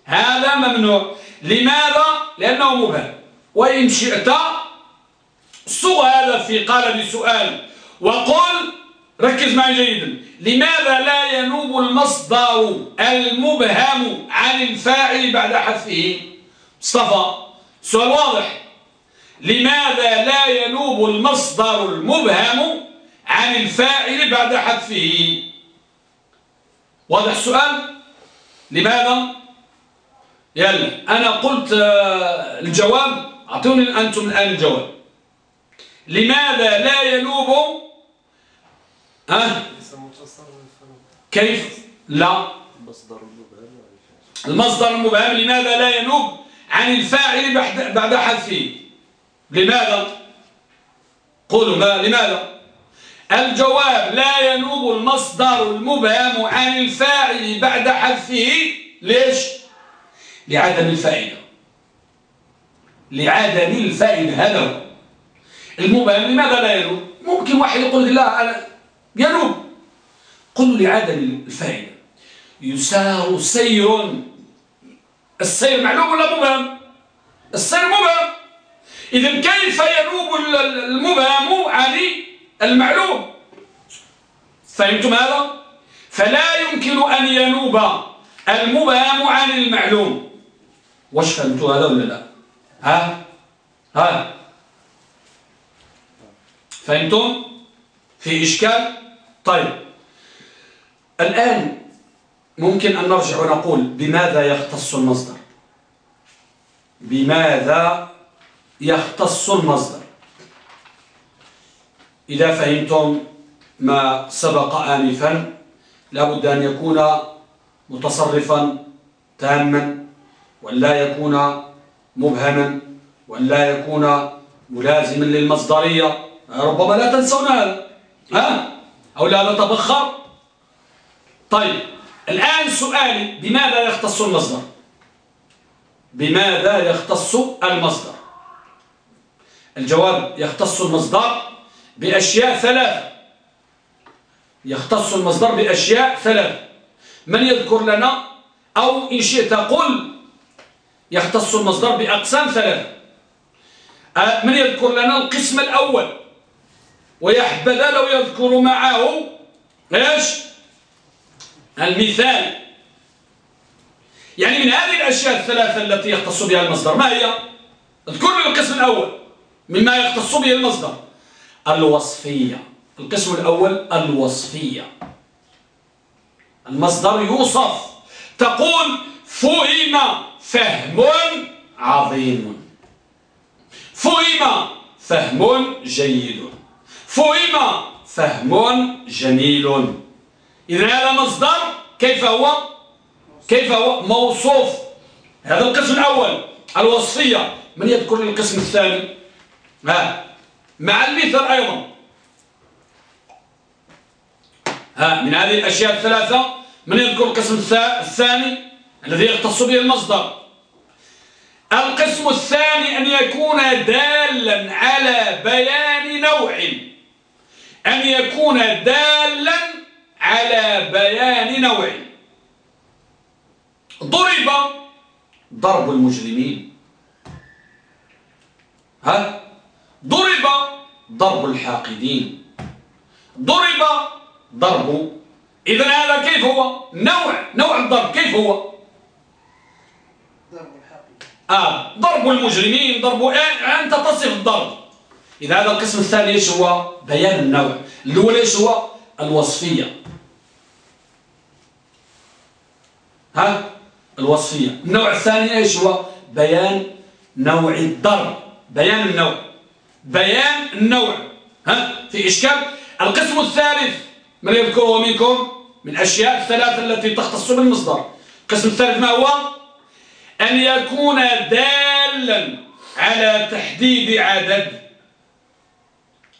هذا ممنوع. لماذا؟ لأنه مبهم. وإن شئت صغ هذا في قالب سؤال. وقل ركز معي جيدا. لماذا لا ينوب المصدر المبهم عن الفاعل بعد حذفه؟ مصطفى سؤال واضح. لماذا لا ينوب المصدر المبهم عن الفاعل بعد حذفه؟ واضح السؤال؟ لماذا؟ يلا أنا قلت آه، الجواب. أعطوني أنتم الآن الجواب. لماذا لا ينوب ها؟ كيف؟ لا. المصدر المبهم. لماذا لا ينوب عن الفاعل بعد حذفه؟ لماذا؟ قولوا ما لماذا؟ الجواب لا ينوب المصدر المبهم عن الفاعل بعد حذفه. ليش؟ لعدم الفائدة. لعدم الفائدة هذا هو. المبهم لماذا لا ينوب؟ ممكن واحد يقول لا ينوب. قل لعدم الفائدة. يسار سير. السير معلوم ولا مبهم؟ السير مبهم. إذا كيف ينوب المبهم عن المعلوم. فهمتم هذا؟ فلا يمكن أن ينوب المبهم عن المعلوم. واش فهمتوا هذا ولا لا؟ ها؟ ها؟ فهمتم؟ في إشكال؟ طيب. الآن ممكن أن نرجع ونقول بماذا يختص المصدر؟ بماذا يختص المصدر؟ إذا فهمتم ما سبق آنفا لابد أن يكون متصرفا تاما ولا يكون مبهما ولا يكون ملازما للمصدرية. ربما لا تنسون هذا. ها؟ أو لا نتبخر؟ طيب الآن سؤالي بماذا يختص المصدر؟ بماذا يختص المصدر؟ الجواب يختص المصدر بأشياء ثلاثة يختص المصدر بأشياء ثلاثة من يذكر لنا أو إن شئت قل. يختص المصدر بأقسام ثلاثة أه، من يذكر لنا القسم الأول. ويحبذ لو يذكر معه إيش؟ المثال. يعني من هذه الأشياء الثلاثة التي يختص بها المصدر ما هي؟ اذكر لي القسم الأول. مما يختص به المصدر. الوصفية. القسم الأول الوصفية. المصدر يوصف. تقول فهم فهم عظيم. فهم فهم جيد. فهم فهم جميل. إذا هذا مصدر كيف هو؟ كيف هو؟ موصوف. هذا القسم الأول الوصفية. من يذكر القسم الثاني؟ ها؟ مع المثل أيضا. ها من هذه الأشياء الثلاثة من يذكر القسم الثاني الذي يختص به المصدر. القسم الثاني أن يكون دالا على بيان نوع. أن يكون دالا على بيان نوع. ضرب ضرب المجرمين. ها؟ ضرب ضرب الحاقدين. ضرب ضرب. إذا هذا كيف هو؟ نوع نوع الضرب كيف هو؟ ضرب الحاقدين. آه ضرب المجرمين ضرب؟ أنت تصف الضرب. إذا هذا القسم الثاني إيش هو؟ بيان النوع. الأول إيش هو؟ الوصفية. ها؟ الوصفية. النوع الثاني إيش هو؟ بيان نوع الضرب. بيان النوع. بيان النوع. ها؟ في إشكال. القسم الثالث من يذكره منكم؟ من أشياء الثلاثة التي تختص بالمصدر. القسم الثالث ما هو؟ أن يكون دالا على تحديد عدد.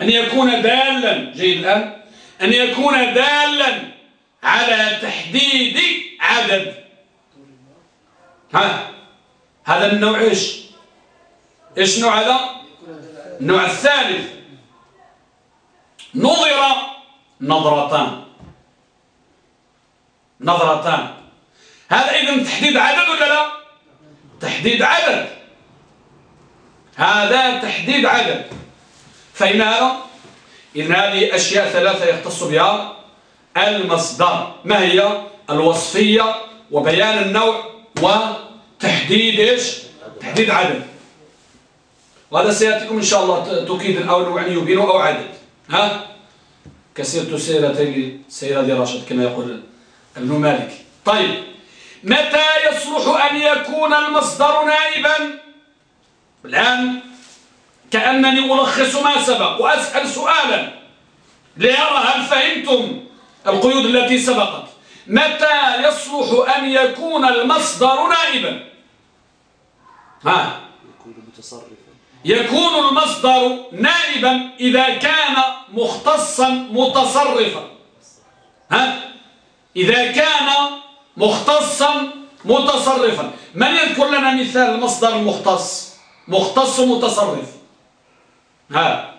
أن يكون دالا جيد الآن. أن يكون دالا على تحديد عدد. ها؟ هذا النوع إيش؟ إيش نوع هذا؟ النوع الثالث. نظر نظرتان. نظرتان. هذا إذن تحديد عدد ولا لا؟ تحديد عدد. هذا تحديد عدد. فإن هذا إذن هذه أشياء ثلاثة يختص بها المصدر. ما هي؟ الوصفية وبيان النوع وتحديد إيش؟ تحديد عدد. وهذا سيأتيكم إن شاء الله تكيد أو نوع يبين أو عدد. ها؟ كسيرة سيرة سيرة دي راشد كما يقول ابن مالك طيب. متى يصلح أن يكون المصدر نائبا؟ الآن كأنني ألخص ما سبق وأسأل سؤالا ليرى هل فهمتم القيود التي سبقت. متى يصلح أن يكون المصدر نائبا؟ ها؟ يكون متصرفا. يكون المصدر نائبا إذا كان مختصا متصرفا. ها؟ إذا كان مختصا متصرفا. من يذكر لنا مثال المصدر المختص؟ مختص متصرف. ها؟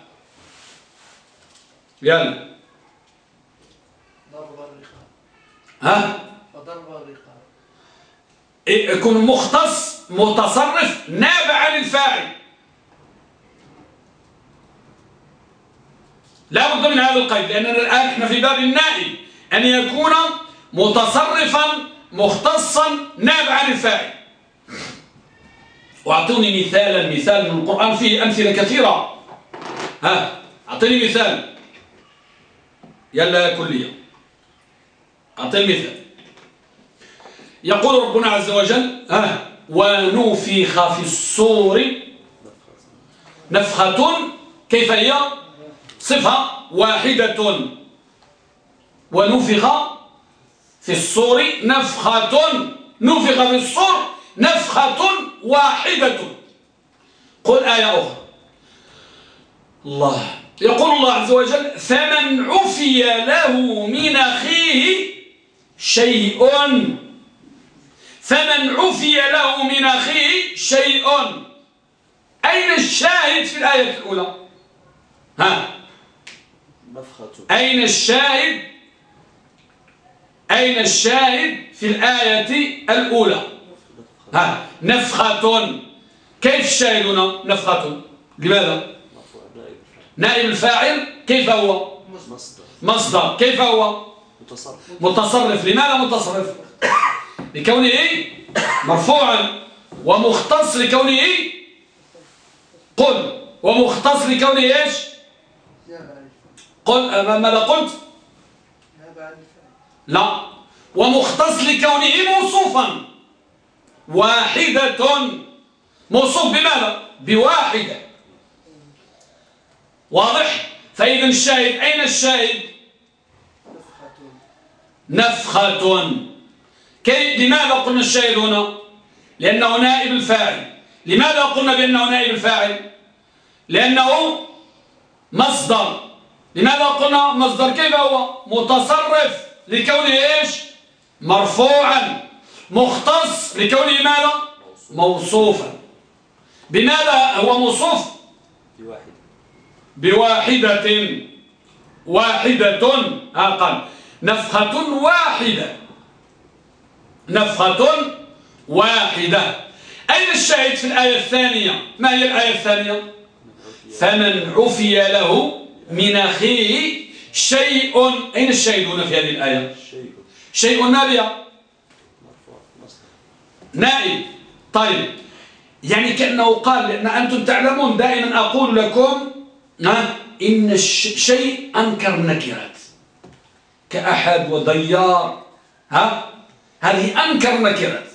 يلا. ضرب الرقاب ها؟ الرقاب يكون مختص متصرف نابع عن لا بد من هذا القيد لأننا الآن إحنا في باب النائب. أن يكون متصرفا مختصا نابع عن الفاعل. وأعطوني مثالا مثال من القرآن فيه أمثلة كثيرة. ها أعطيني مثال. يلا يا كلية أعطيني مثال. يقول ربنا عز وجل ها ونفخ في الصور نفخة كيف هي؟ صفة واحدة. ونفخ في الصور نفخة. نفخ في الصور نفخة واحدة. قل آية أخرى. الله. يقول الله عز وجل فمن عفي له من أخيه شيء. فمن عفي له من أخيه شيء. أين الشاهد في الآية الأولى؟ ها. أين الشاهد؟ أين الشاهد في الآية الأولى؟ ها نفخة. كيف الشاهد هنا نفخة؟ لماذا؟ نائب الفاعل. كيف هو؟ مصدر. مصدر. كيف هو؟ متصرف. متصرف. لماذا متصرف؟ لكونه مرفوعا. ومختص لكونه قل. ومختص لكونه إيش؟ قل أه، ماذا قلت؟ لا. ومختص لكونه موصوفا. واحدة. موصوف بماذا؟ بواحدة. واضح؟ فإذا الشاهد أين الشاهد؟ نفخة. نفخة كي لماذا قلنا الشاهد هنا؟ لأنه نائب الفاعل. لماذا قلنا بأنه نائب الفاعل؟ لأنه مصدر. لماذا قلنا مصدر كيف هو؟ متصرف لكونه إيش؟ مرفوعا. مختص لكونه ماذا؟ موصوفا. بماذا هو موصوف؟ بواحد بواحدة. واحدة. قال نفخة واحدة. نفخة واحدة. أين الشاهد في الآية الثانية؟ ما هي الآية الثانية؟ فمن عفي له من أخيه شيء. أين الشاهد هنا في هذه الآية؟ شيء مصدر نائب. طيب. يعني كأنه قال لأن أنتم تعلمون دائما أقول لكم إن الشيء أنكر النكرات كأحد وضيار ها هذه أنكر نكرات.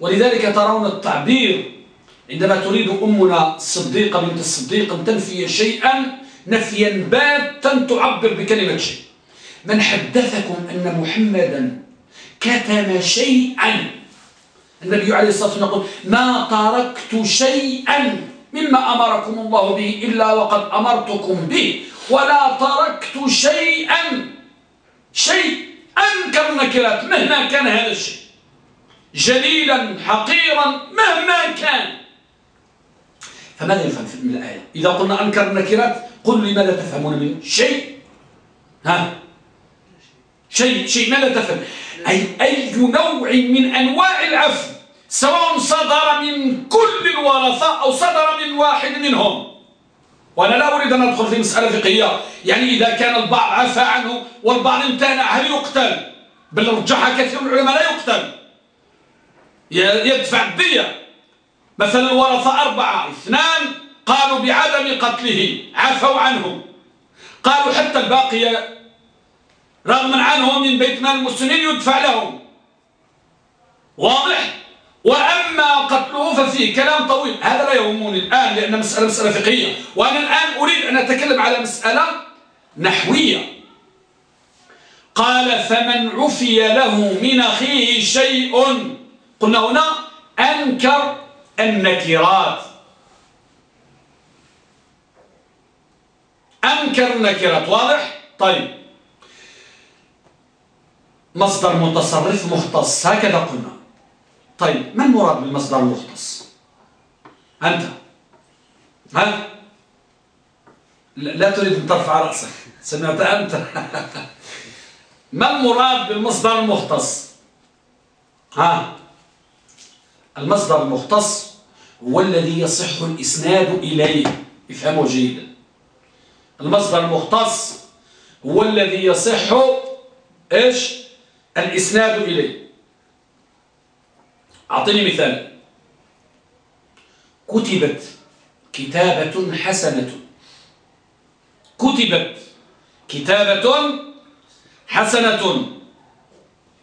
ولذلك ترون التعبير عندما تريد أمنا الصديقة بنت الصديق أن تنفي شيئا نفيا باتا تعبر بكلمة شيء. من حدثكم أن محمدا كتم شيئا. النبي عليه الصلاة والسلام يقول ما تركت شيئا مما أمركم الله به إلا وقد أمرتكم به. ولا تركت شيئا. شيء أنكر نكرات مهما كان هذا الشيء. جليلا حقيرا مهما كان. فماذا يفهم من الآية؟ إذا قلنا أنكر النكرات قل لي ماذا تفهمون منه شيء؟ ها؟ شيء شيء ماذا تفهم؟ أي أي نوع من أنواع العفو سواء صدر من كل الورثة أو صدر من واحد منهم. وأنا لا أريد أن أدخل في مسألة فقهية. يعني إذا كان البعض عفى عنه والبعض امتنع هل يقتل؟ بل رجحها كثير من العلماء لا يقتل. يدفع الدية. مثلا الورثة أربعة اثنان قالوا بعدم قتله عفوا عنه قالوا حتى الباقي رغما عنهم من بيت مال المسلمين يدفع لهم. واضح؟ وأما قتله ففيه كلام طويل. هذا لا يهمني الآن لأن مسألة مسألة فقهية. وأنا الآن أريد أن أتكلم على مسألة نحوية. قال فمن عفي له من أخيه شيء. قلنا هنا أنكر النكرات أنكر النكرات واضح؟ طيب. مصدر متصرف مختص هكذا قلنا. طيب ما المراد بالمصدر المختص؟ أنت. ها؟ لا تريد أن ترفع رأسك. سمعت أنت. (laughs) ما المراد بالمصدر المختص؟ ها؟ المصدر المختص هو الذي يصح الإسناد إليه. افهموا جيدا. المصدر المختص هو الذي يصح إيش؟ الإسناد إليه. أعطيني مثال. كتبت كتابة حسنة. كتبت كتابة حسنة.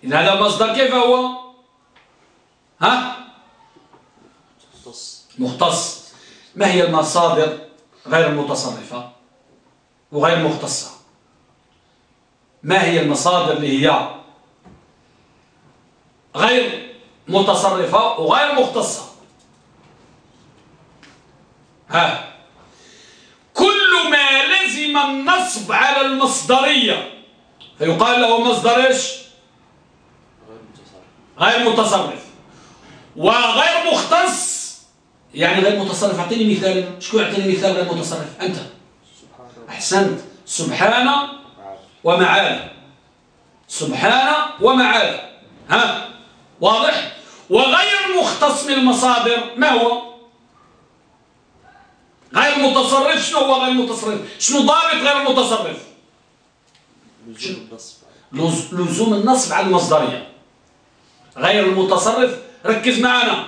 إن هذا مصدر كيف هو؟ ها؟ مختص. ما هي المصادر غير المتصرفة وغير مختصة؟ ما هي المصادر اللي هي غير متصرفة وغير مختصة؟ ها. كل ما لزم النصب على المصدرية فيقال له مصدر إيش؟ غير متصرف. وغير مختص. يعني غير متصرف. أعطيني مثال. شكون يعطيني مثال غير متصرف؟ الله أحسنت. سبحان. ومعاذ سبحان ومعاذ ها؟ واضح؟ وغير مختص من المصادر. ما هو؟ غير متصرف. شنو هو غير متصرف؟ شنو ضابط غير متصرف؟ لزوم النصب. لز- لزوم النصب على المصدرية. غير المتصرف. ركز معنا.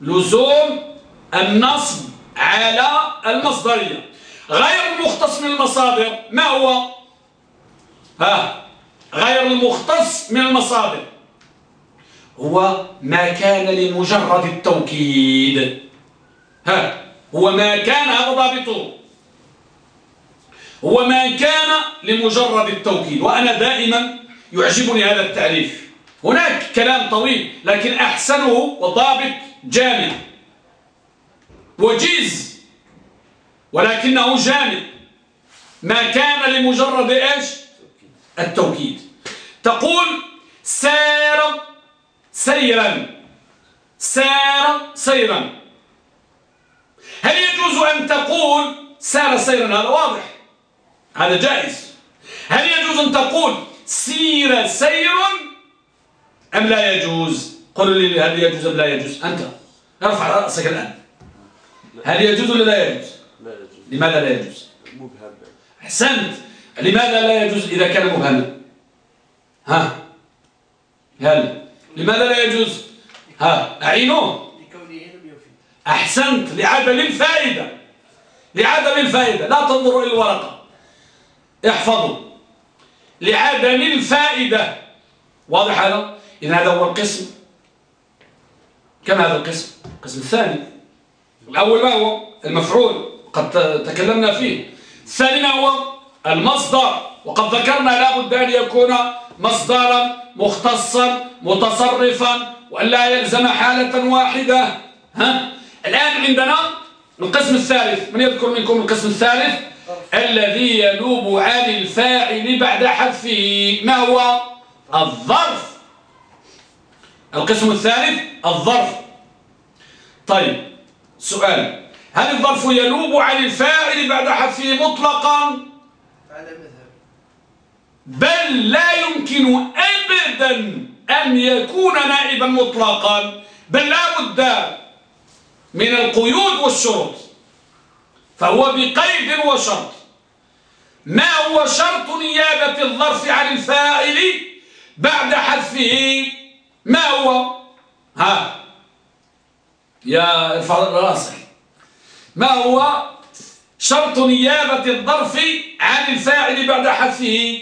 لزوم النصب على المصدرية. غير المختص من المصادر ما هو؟ ها غير المختص من المصادر. هو ما كان لمجرد التوكيد. ها هو ما كان هذا ضابطه. هو ما كان لمجرد التوكيد وأنا دائما يعجبني هذا التعريف هناك كلام طويل لكن أحسنه وضابط جامع. وجيز ولكنه جامع ما كان لمجرد إيش؟ التوكيد. تقول سار سيرا سار سيرا. هل يجوز أن تقول سار سيرا؟ هذا واضح هذا جائز. هل يجوز أن تقول سير سير أم لا يجوز؟ قل لي هل يجوز أم لا يجوز؟ أنت ارفع رأسك الآن. هل يجوز ولا لا يجوز؟ لا يجوز. لماذا لا يجوز؟ مبهم. أحسنت. لماذا لا يجوز إذا كان مبهما ها؟ هل؟ لماذا لا يجوز؟ ها؟ أعينوه أحسنت. لعدم الفائدة. لعدم الفائدة. لا تنظروا إلى الورقة. احفظوا. لعدم الفائدة. واضح هذا؟ إذن هذا هو القسم. كم هذا القسم؟ القسم الثاني. الأول ما هو؟ المفعول. قد تكلمنا فيه. الثاني ما هو؟ المصدر. وقد ذكرنا لا بد أن يكون مصدرا مختصا متصرفا وأن لا يلزم حالة واحدة. ها؟ الآن عندنا القسم الثالث. من يذكر منكم القسم الثالث؟ الذي ينوب عن الفاعل بعد حذفه. ما هو؟ الظرف. القسم الثالث الظرف. طيب سؤال. هل الظرف ينوب عن الفاعل بعد حذفه مطلقا؟ بل لا يمكن أبدا أن يكون نائبا مطلقا. بل لا بد من القيود والشروط. فهو بقيد وشرط. ما هو شرط نيابة الظرف عن الفاعل بعد حذفه؟ ما هو؟ ها. يا ارفع راسك. ما هو شرط نيابة الظرف عن الفاعل بعد حذفه؟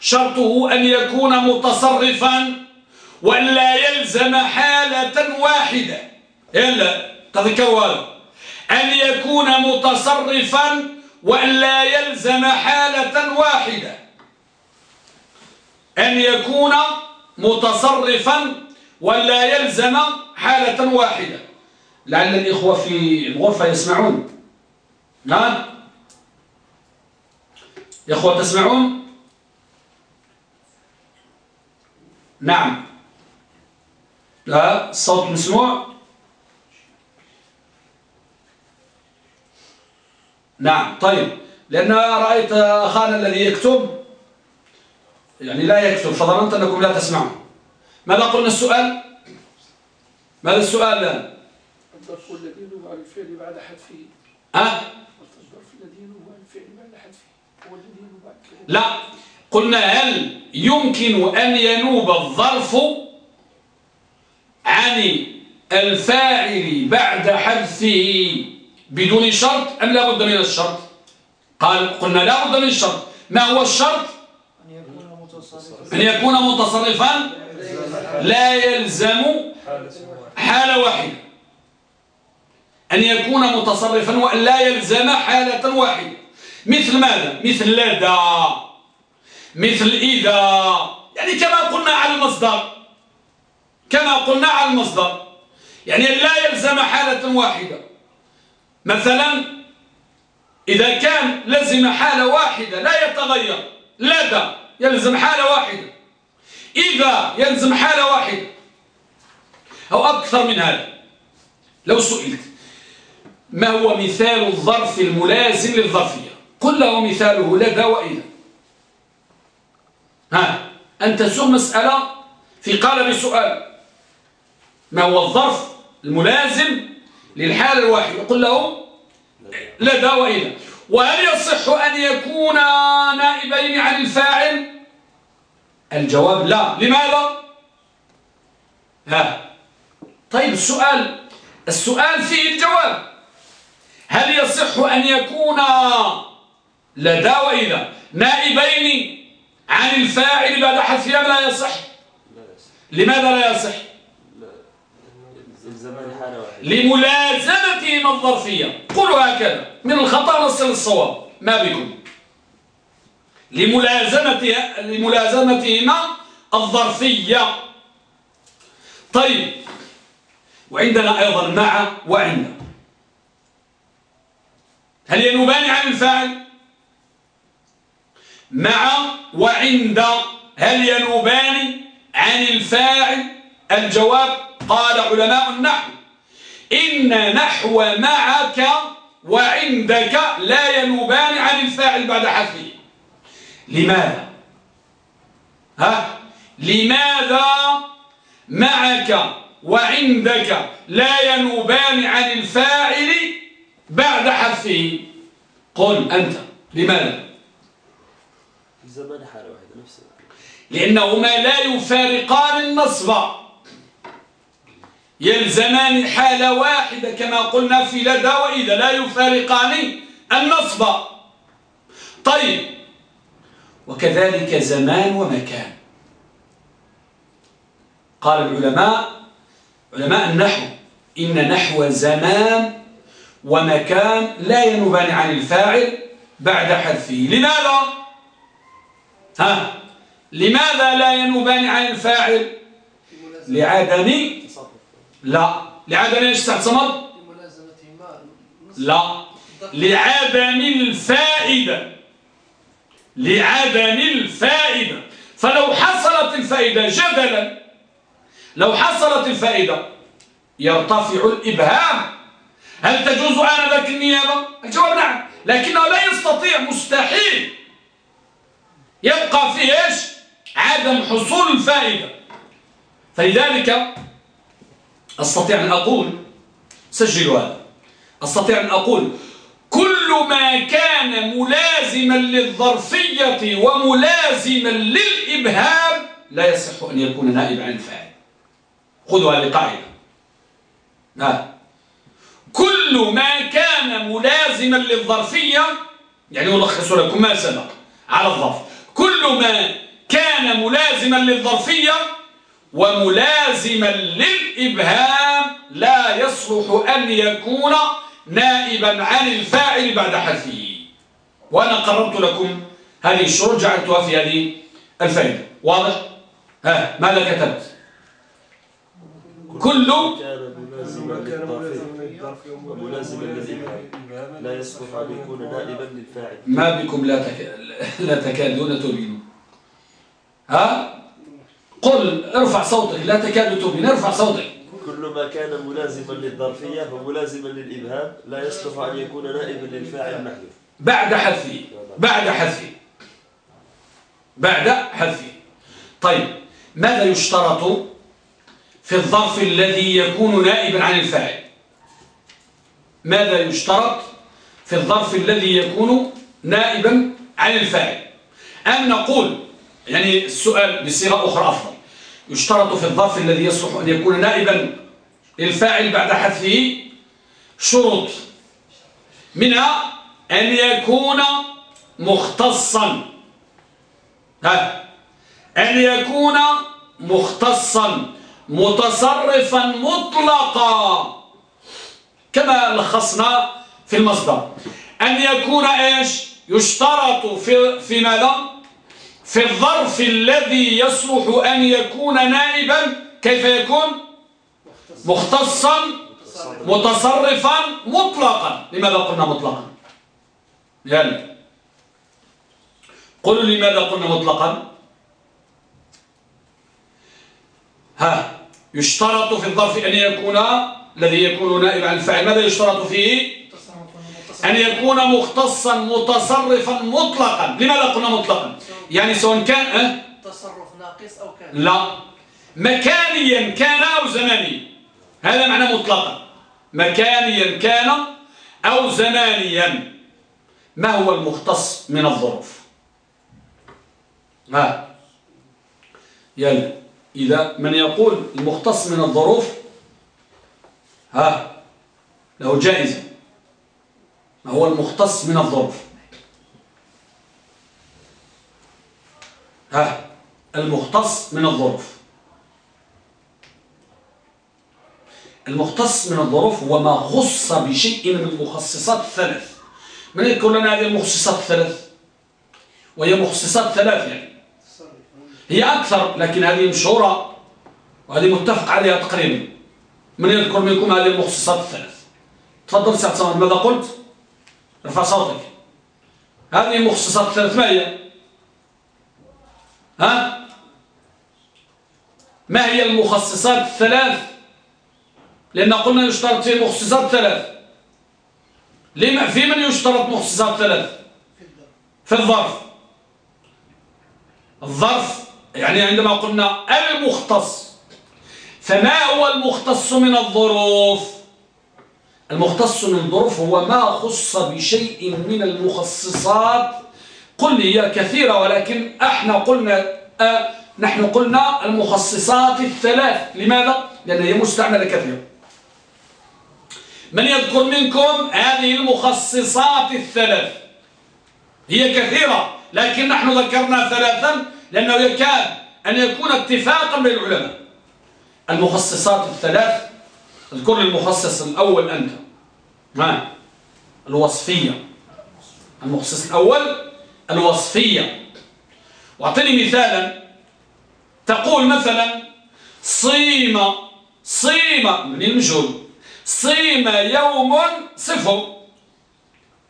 شرطه أن يكون متصرفا وأن لا يلزم حالة واحدة. إلا تذكروا هذا أن يكون متصرفا وأن لا يلزم حالة واحدة. أن يكون متصرفا وأن لا يلزم حالة واحدة. لعل الإخوة في الغرفة يسمعون. يا أخوة تسمعون؟ نعم. لا الصوت مسموع. نعم طيب. لأن رأيت أخانا الذي يكتب. يعني لا يكتب فظننت أنكم لا تسمعون. ماذا قلنا السؤال؟ ماذا السؤال الظرف الذي ينوب عن الفعل بعد حذفه. ها؟ الظرف الذي ينوب عن الفعل بعد حذفه. هو الذي ينوب عن الفعل. لا. قلنا هل يمكن أن ينوب الظرف عن الفاعل بعد حذفه بدون شرط أم لا بد من الشرط؟ قال قلنا لا بد من الشرط. ما هو الشرط؟ أن يكون متصرفا؟ لا يلزم حالة واحدة أن يكون متصرفا وأن لا يلزم حالة واحدة. مثل ماذا؟ مثل لدى. مثل إذا. يعني كما قلنا على المصدر. كما قلنا على المصدر. يعني لا يلزم حالة واحدة. مثلا إذا كان لزم حالة واحدة لا يتغير. لدى. يلزم حالة واحدة. إذا يلزم حالة واحدة. أو أكثر من هذا. لو سئلت. ما هو مثال الظرف الملازم للظرفية؟ قل له مثاله لدى وإذا ها أنت سوء مسألة في قالب سؤال ما هو الظرف الملازم للحالة الواحدة قل له لدى وإذا وهل يصح أن يكون نائبين عن الفاعل؟ الجواب لا. لماذا؟ ها طيب السؤال السؤال فيه الجواب. هل يصح أن يكون لدى وإذا نائبين عن الفاعل بعد حذفها لا يصح لا يصح؟ لماذا لا يصح؟ لا الزمان حالة واحدة. لملازمتهم الظرفية قولوا هكذا من الخطأ نصل الصواب ما بكم؟ لملازمتها لملازمتهما الظرفية طيب وعندنا أيضا مع وعند. هل ينوبان عن الفاعل مع وعند. هل ينوبان عن الفاعل؟ الجواب قال علماء النحو. إن نحو معك وعندك لا ينوبان عن الفاعل بعد حذفه. لماذا؟ ها؟ لماذا معك وعندك لا ينوبان عن الفاعل بعد حذفه قل أنت. لماذا؟ الزمان حالة واحدة نفس لأنهما لا يفارقان النصب. يلزمان حالة واحدة كما قلنا في لدى وإذا لا يفارقان النصب. طيب. وكذلك زمان ومكان. قال العلماء علماء النحو إن نحو زمان ومكان لا ينوبان عن الفاعل بعد حذفه. لماذا؟ ها؟ لماذا لا ينوبان عن الفاعل؟ لعدم لا. لعدم إيش النص. لا. لعدم الفائدة. لعدم الفائدة. فلو حصلت الفائدة جدلا لو حصلت الفائدة يرتفع الإبهام. هل تجوز آنذاك النيابة؟ الجواب نعم لكنه لا يستطيع مستحيل. يبقى فيه إيش؟ عدم حصول الفائدة. فلذلك أستطيع أن أقول سجلوا هذا. أستطيع أن أقول كل ما كان ملازما للظرفية وملازما للإبهام لا يصح أن يكون نائب عن الفاعل. خذوا هذه قاعدة. كل ما كان ملازما للظرفية يعني ألخص لكم ما سبق على الظرف كل ما كان ملازما للظرفية وملازما للإبهام لا يصلح أن يكون نائبا عن الفاعل بعد حذفه وأنا قررت لكم هذه الشروط جعلتها في هذه الفائدة واضح؟ ها ماذا كتبت؟ كل وملازما للإبهام لا يصلح أن يكون نائبا للفاعل. ما بكم لا, تك... لا تكادون تبينون ها؟ قل ارفع صوتك. لا تكاد تبين ارفع صوتك. كل ما كان ملازما للظرفية وملازما للإبهام. لا يصلح أن يكون نائبا للفاعل المحذوف بعد حذفه. بعد حذفه. بعد حذفه. طيب ماذا يشترط؟ في الظرف الذي يكون نائبا عن الفاعل. ماذا يشترط في الظرف الذي يكون نائبا عن الفاعل؟ أن نقول يعني السؤال بصيغة أخرى أفضل يشترط في الظرف الذي يصلح أن يكون نائبا للفاعل بعد حذفه شروط. منها أن يكون مختصا. ها؟ أن يكون مختصا. متصرفا مطلقا. كما لخصنا في المصدر. أن يكون إيش؟ يشترط في, في ماذا؟ في الظرف الذي يصلح أن يكون نائبا. كيف يكون؟ مختصا متصرفا مطلقا. لماذا قلنا مطلقا؟ يعني قلوا لماذا قلنا مطلقا؟ ها. يشترط في الظرف أن يكون الذي يكون نائب عن الفاعل ماذا يشترط فيه؟ أن يكون مختصا متصرفا مطلقا. لماذا قلنا مطلقا؟ يعني سواء كان أه؟ تصرف ناقص أو كان. لا. مكانيا كان أو زمانيا. هذا معنى مطلقا. مكانيا كان أو زمانيا. ما هو المختص من الظروف؟ ها؟ يلا. إذا من يقول المختص من الظروف ها له جائزة. ما هو المختص من الظروف؟ ها المختص من الظروف. المختص من الظروف هو ما خص بشيء من المخصصات الثلاث. من يذكر لنا هذه المخصصات الثلاث؟ وهي مخصصات ثلاث يعني. هي أكثر لكن هذه مشهورة وهذه متفق عليها تقريبا. من يذكر منكم هذه المخصصات الثلاث. تفضل سعد صمد ماذا قلت؟ ارفع صوتك. هذه المخصصات الثلاث ما هي؟ ها؟ ما هي المخصصات الثلاث؟ لأن قلنا يشترط فيه مخصصات ثلاث. لما في من يشترط مخصصات ثلاث؟ في الظرف. الظرف يعني عندما قلنا المختص فما هو المختص من الظروف؟ المختص من الظروف هو ما خص بشيء من المخصصات. قل هي كثيرة ولكن إحنا قلنا آه نحن قلنا المخصصات الثلاث. لماذا؟ لأن هي مستعملة كثيرة. من يذكر منكم هذه المخصصات الثلاث؟ هي كثيرة لكن نحن ذكرنا ثلاثا. لأنه يكاد أن يكون اتفاقا بين العلماء. المخصصات الثلاث اذكر المخصص الأول أنت. ما الوصفية. المخصص الأول الوصفية. واعطني مثالا. تقول مثلا صيم صيم من المجهول صيم يوم صفر.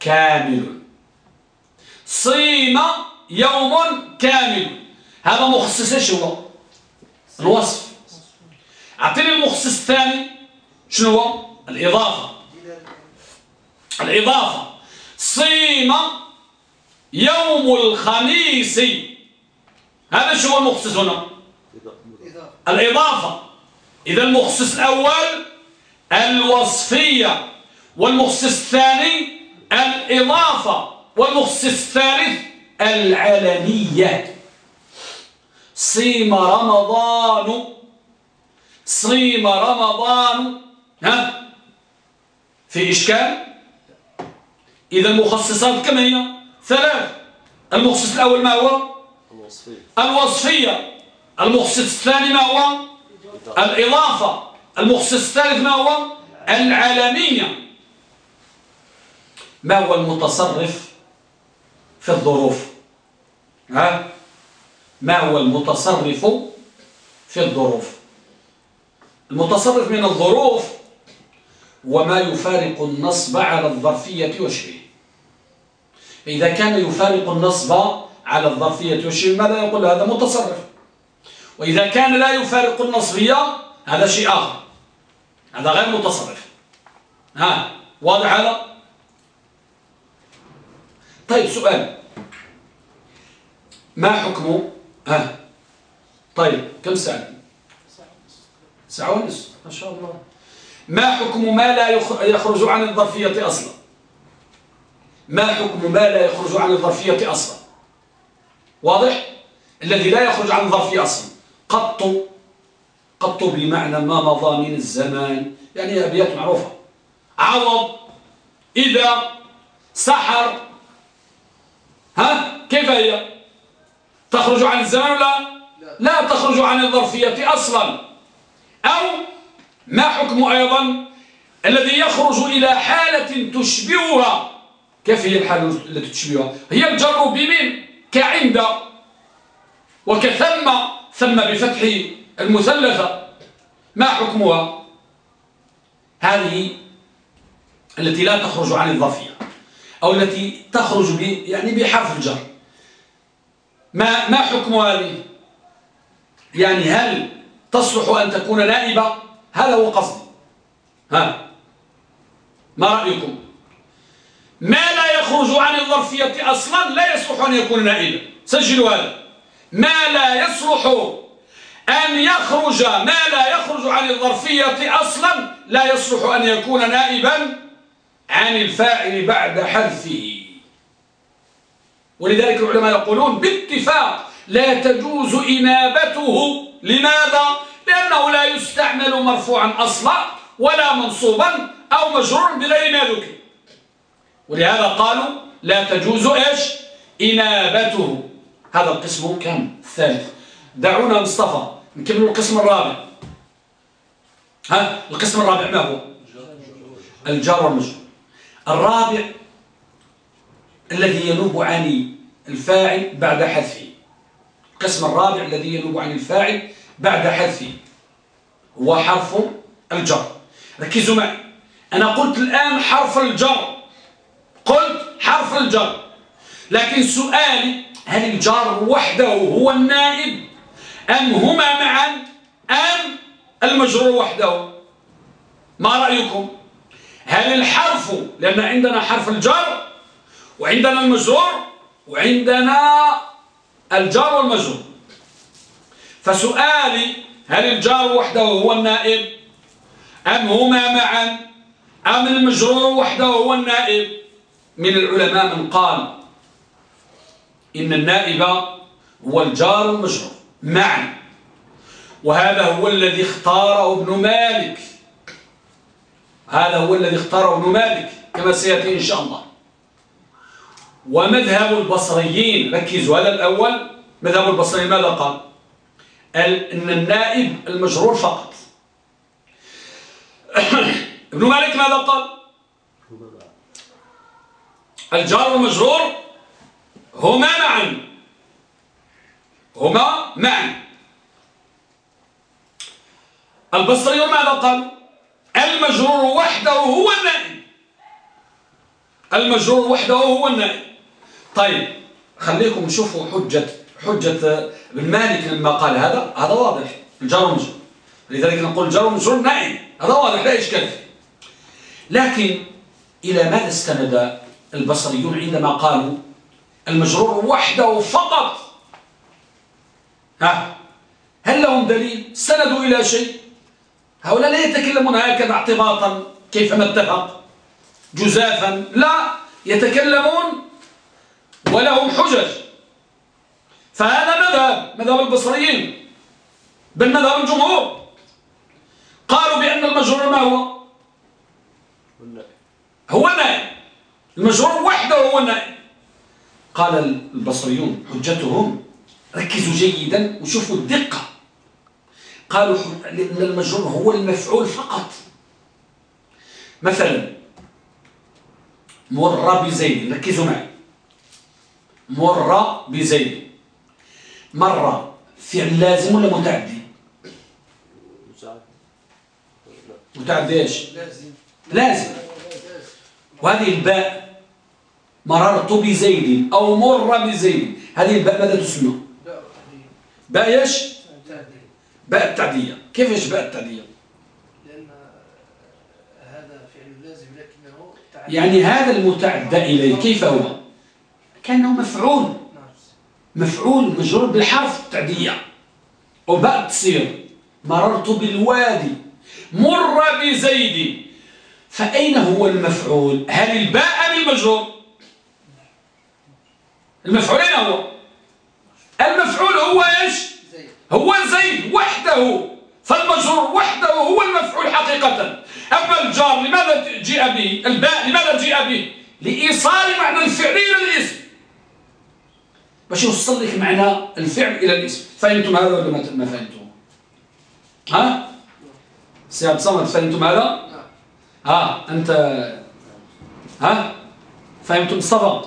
كامل. صيم يوم كامل. هذا مخصص إيش هو؟ الوصف. أعطيني المخصص الثاني. شنو هو؟ الإضافة. الإضافة. صيم يوم الخميس. هذا شو هو المخصص هنا؟ الإضافة. إذا المخصص الأول الوصفية والمخصص الثاني الإضافة والمخصص الثالث العلنية. صيم رمضان. صيم رمضان. ها؟ في إشكال؟ إذا المخصصات كم هي؟ ثلاث. المخصص الأول ما هو؟ الوصفية. الوصفية المخصص الثاني ما هو؟ الإضافة. المخصص الثالث ما هو؟ العالمية. ما هو المتصرف في الظروف؟ ها؟ ما هو المتصرف في الظروف؟ المتصرف من الظروف وما يفارق النصب على الظرفية وشبه إذا كان يفارق النصب على الظرفية وشبه ماذا يقول؟ هذا متصرف. وإذا كان لا يفارق النصبية هذا شيء آخر. هذا غير متصرف. ها واضح هذا؟ طيب سؤال. ما حكم ها. طيب كم ساعة؟ ساعة ونصف ما شاء الله. ما حكم ما لا يخرج عن الظرفية أصلا؟ ما حكم ما لا يخرج عن الظرفية أصلا؟ واضح؟ الذي لا يخرج عن الظرفية أصلا. قط قط بمعنى ما مضى من الزمان. يعني أبيات معروفة. عوض إذا سحر. ها؟ كيف هي؟ تخرج عن الزمان ولا لا تخرج عن الظرفية أصلا. أو ما حكم أيضا الذي يخرج إلى حالة تشبهها؟ كيف هي الحالة التي تشبهها؟ هي الجر بمن؟ كعند. وكثم ثم بفتح المثلثة. ما حكمها؟ هذه التي لا تخرج عن الظرفية أو التي تخرج يعني بحرف الجر. ما ما حكم هذه؟ يعني هل تصلح أن تكون نائبة هذا هو قصدي. ها. ما رأيكم؟ ما لا يخرج عن الظرفية أصلا لا يصلح أن يكون نائبا سجلوا هذا. ما لا يصلح أن يخرج ما لا يخرج عن الظرفية أصلا لا يصلح أن يكون نائبا عن الفاعل بعد حذفه. ولذلك العلماء يقولون باتفاق لا تجوز إنابته. لماذا؟ لأنه لا يستعمل مرفوعا أصلا ولا منصوبا أو مجرور بغير ما ذكر ولهذا قالوا لا تجوز إيش؟ إنابته. هذا القسم كم الثالث دعونا مصطفى نكمل القسم الرابع. ها القسم الرابع ما هو؟ الجار والمجرور الرابع الذي ينوب عن الفاعل بعد حذفه. القسم الرابع الذي ينوب عن الفاعل بعد حذفه. هو حرف الجر. ركزوا معي. أنا قلت الآن حرف الجر. قلت حرف الجر. لكن سؤالي هل الجار وحده هو النائب؟ أم هما معا؟ أم المجرور وحده؟ ما رأيكم؟ هل الحرف لأن عندنا حرف الجر وعندنا المجرور وعندنا الجار والمجرور. فسؤالي هل الجار وحده هو النائب؟ أم هما معا؟ أم المجرور وحده هو النائب؟ من العلماء من قال إن النائب هو الجار والمجرور. معا. وهذا هو الذي اختاره ابن مالك. هذا هو الذي اختاره ابن مالك كما سيأتي إن شاء الله. ومذهب البصريين ركزوا هذا الأول مذهب البصريين ماذا قال؟ أن النائب المجرور فقط. (coughs) ابن مالك ماذا قال؟ الجار والمجرور هما معا. هما معا. البصريون ماذا قالوا المجرور وحده هو النائب. المجرور وحده هو النائب. طيب خليكم نشوفوا حجة حجة ابن مالك لما قال هذا هذا واضح. الجار والمجرور لذلك نقول الجار والمجرور نائب هذا واضح لا إشكال فيه. لكن إلى ماذا استند البصريون عندما قالوا المجرور وحده فقط؟ ها؟ هل لهم دليل؟ استندوا إلى شيء؟ هؤلاء لا يتكلمون هكذا اعتباطا كيفما اتفق. جزافا؟ لا يتكلمون ولهم حجج. فهذا مذهب مذهب البصريين بل مذهب الجمهور. قالوا بأن المجرور ما هو؟ هو النائب المجرور وحده هو النائب قال البصريون حجتهم ركزوا جيدا وشوفوا الدقة. قالوا لأن المجرور هو المفعول فقط. مثلا مر بزيد ركزوا معي. مر بزيد. مر فعل لازم ولا متعدي؟ متعدي إيش؟ لازم. لازم وهذه الباء مررت بزيد أو مر بزيد. هذه الباء ماذا تسمى؟ باء إيش؟ باء التعدية. كيف إيش باء التعدية؟ لأن هذا فعل لازم لكنه تعديل يعني هذا المتعدى إليه. كيف هو؟ كأنه مفعول. مفعول مجرور بالحرف التعدية. وباء تصير مررت بالوادي. مر بزيد. فأين هو المفعول؟ هل الباء أم المجرور؟ المفعول أين هو؟ المفعول هو إيش؟ هو زيد وحده. فالمجرور وحده هو المفعول حقيقة. أما الجار لماذا جاء به؟ الباء لماذا جاء به؟ لإيصال معنى الفعل إلى الاسم باش يوصل لك معنى الفعل إلى الاسم. فهمتم هذا ولا ما فهمتم ها؟ سي عبد الصمد فهمتم هذا؟ ها أنت ها؟ فهمتم؟ الصفا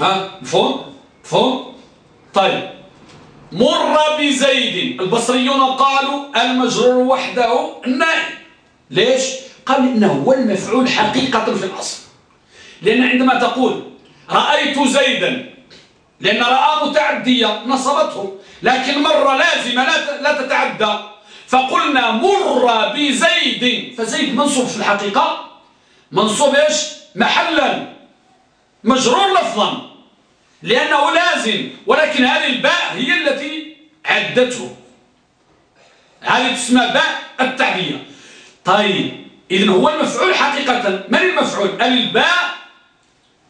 ها؟ مفهوم؟ مفهوم؟ طيب. مر بزيد. البصريون قالوا المجرور وحده النائب ليش؟ قال إنه هو المفعول حقيقة في الأصل. لأن عندما تقول رأيت زيدا لأن رأى متعدية نصبته. لكن مر لازمة لا تتعدى. فقلنا مر بزيد. فزيد منصوب في الحقيقة. منصوب إيش؟ محلا. مجرور لفظا. لأنه لازم. ولكن هذه الباء هي التي عدته. هذه تسمى باء التعبية. طيب إذن هو المفعول حقيقة. من المفعول؟ الباء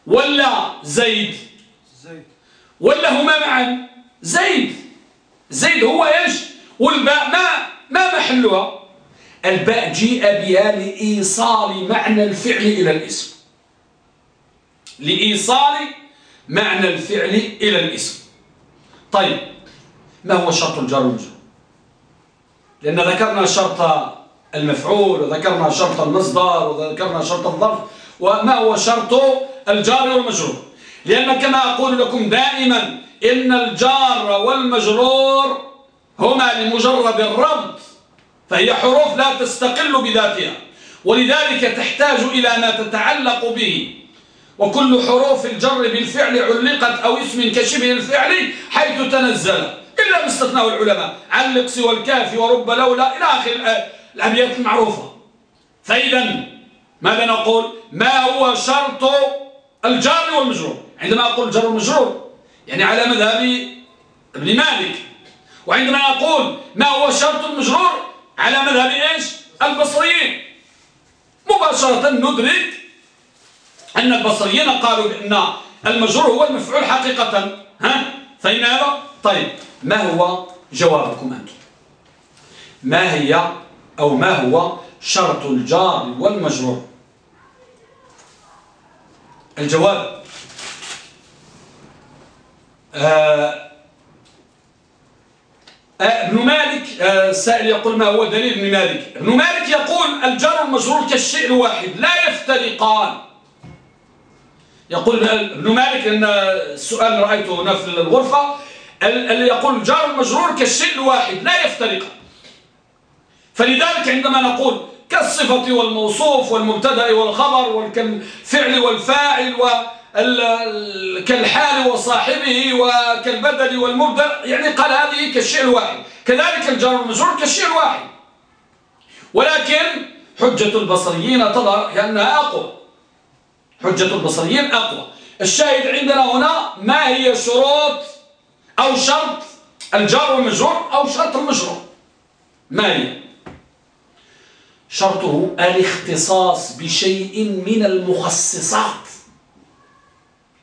ولا زيد؟ ولا هما معا؟ زيد. زيد هو إيش؟ والباء ما ما محلها. الباء جيء بها لإيصال معنى الفعل إلى الاسم. لإيصال معنى الفعل إلى الاسم. طيب ما هو شرط الجار والمجرور لأن ذكرنا شرط المفعول وذكرنا شرط المصدر وذكرنا شرط الظرف وما هو شرط الجار والمجرور؟ لأن كما أقول لكم دائما إن الجار والمجرور هما لمجرد الربط فهي حروف لا تستقل بذاتها. ولذلك تحتاج إلى ما تتعلق به. وكل حروف الجر بالفعل علقت أو اسم كشبه الفعل حيث تنزل. إلا باستثناء العلماء. علق سوى الكاف ورب لولا إلى آخر الأبيات المعروفة. فإذا ماذا نقول؟ ما هو شرط الجار والمجرور؟ عندما أقول الجر والمجرور يعني على مذهب ابن مالك. وعندما نقول ما هو شرط المجرور على مذهب إيش؟ البصريين. مباشرة ندرك أن البصريين قالوا بأن المجرور هو المفعول حقيقة. ها؟ فإن هذا؟ طيب ما هو جوابكم أنتم؟ ما هي أو ما هو شرط الجار والمجرور؟ الجواب ابن مالك آه السائل يقول ما هو دليل ابن مالك؟ ابن مالك يقول الجار والمجرور كالشيء الواحد لا يفترقان. يقول ابن مالك إن السؤال رأيته هنا في الغرفة اللي يقول الجار والمجرور كالشيء الواحد لا يفترقان فلذلك عندما نقول كالصفة والموصوف والمبتدأ والخبر والفعل والفاعل كالحال وصاحبه وكالبدل والمبدل يعني قال هذه كالشيء الواحد. كذلك الجار والمجرور كالشيء الواحد. ولكن حجة البصريين تظهر لأنها أقوى. حجة البصريين أقوى. الشاهد عندنا هنا ما هي شروط أو شرط الجار والمجرور أو شرط المجرور. ما هي؟ شرطه الاختصاص بشيء من المخصصات.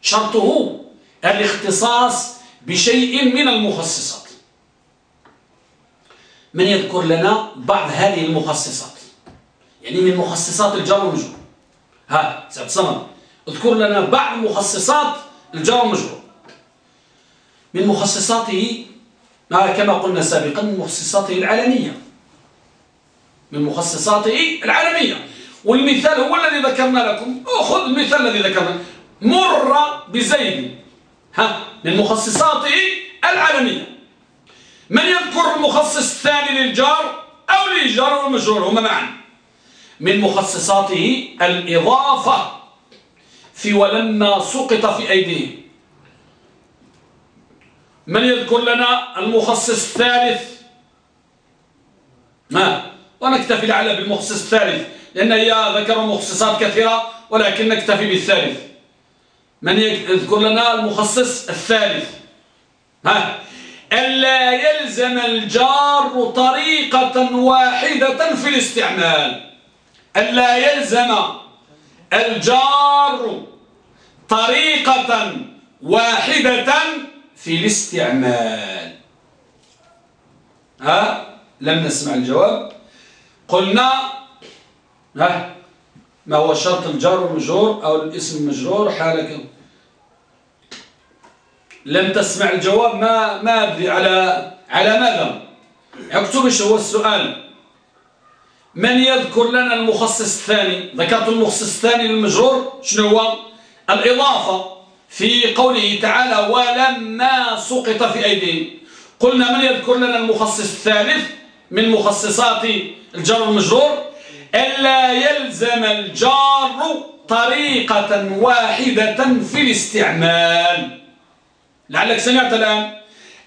شرطه الاختصاص بشيء من المخصصات. من يذكر لنا بعض هذه المخصصات؟ يعني من مخصصات الجار والمجرور ها سعد صمد اذكر لنا بعض مخصصات الجار والمجرور من مخصصاته كما قلنا سابقا من مخصصاته العلنيه من مخصصاته العالمية. والمثال هو الذي ذكرنا لكم. خذ المثال الذي ذكرنا. مر بزيد. ها من مخصصاته العالمية من يذكر المخصص الثاني للجار أو للجار والمجرور هما معا. من مخصصاته الإضافة في ولما سقط في أيديهم من يذكر لنا المخصص الثالث؟ ما ونكتفي لعل بالمخصص الثالث لأن هي ذكروا مخصصات كثيرة ولكن نكتفي بالثالث. من يذكر لنا المخصص الثالث. ها. ألا يلزم الجار طريقة واحدة في الاستعمال. ألا يلزم الجار طريقة واحدة في الاستعمال. ها. لم نسمع الجواب. قلنا ها ما هو شرط الجار والمجرور أو الاسم المجرور حالك لم تسمع الجواب ما ما أدري على على ماذا. اكتب إيش هو السؤال؟ من يذكر لنا المخصص الثاني؟ ذكرت المخصص الثاني للمجرور؟ شنو هو؟ الإضافة في قوله تعالى ولما سقط في أيديهم قلنا من يذكر لنا المخصص الثالث من مخصصات الجر والمجرور؟ ألا يلزم الجار طريقة واحدة في الاستعمال. لعلك سمعت الآن.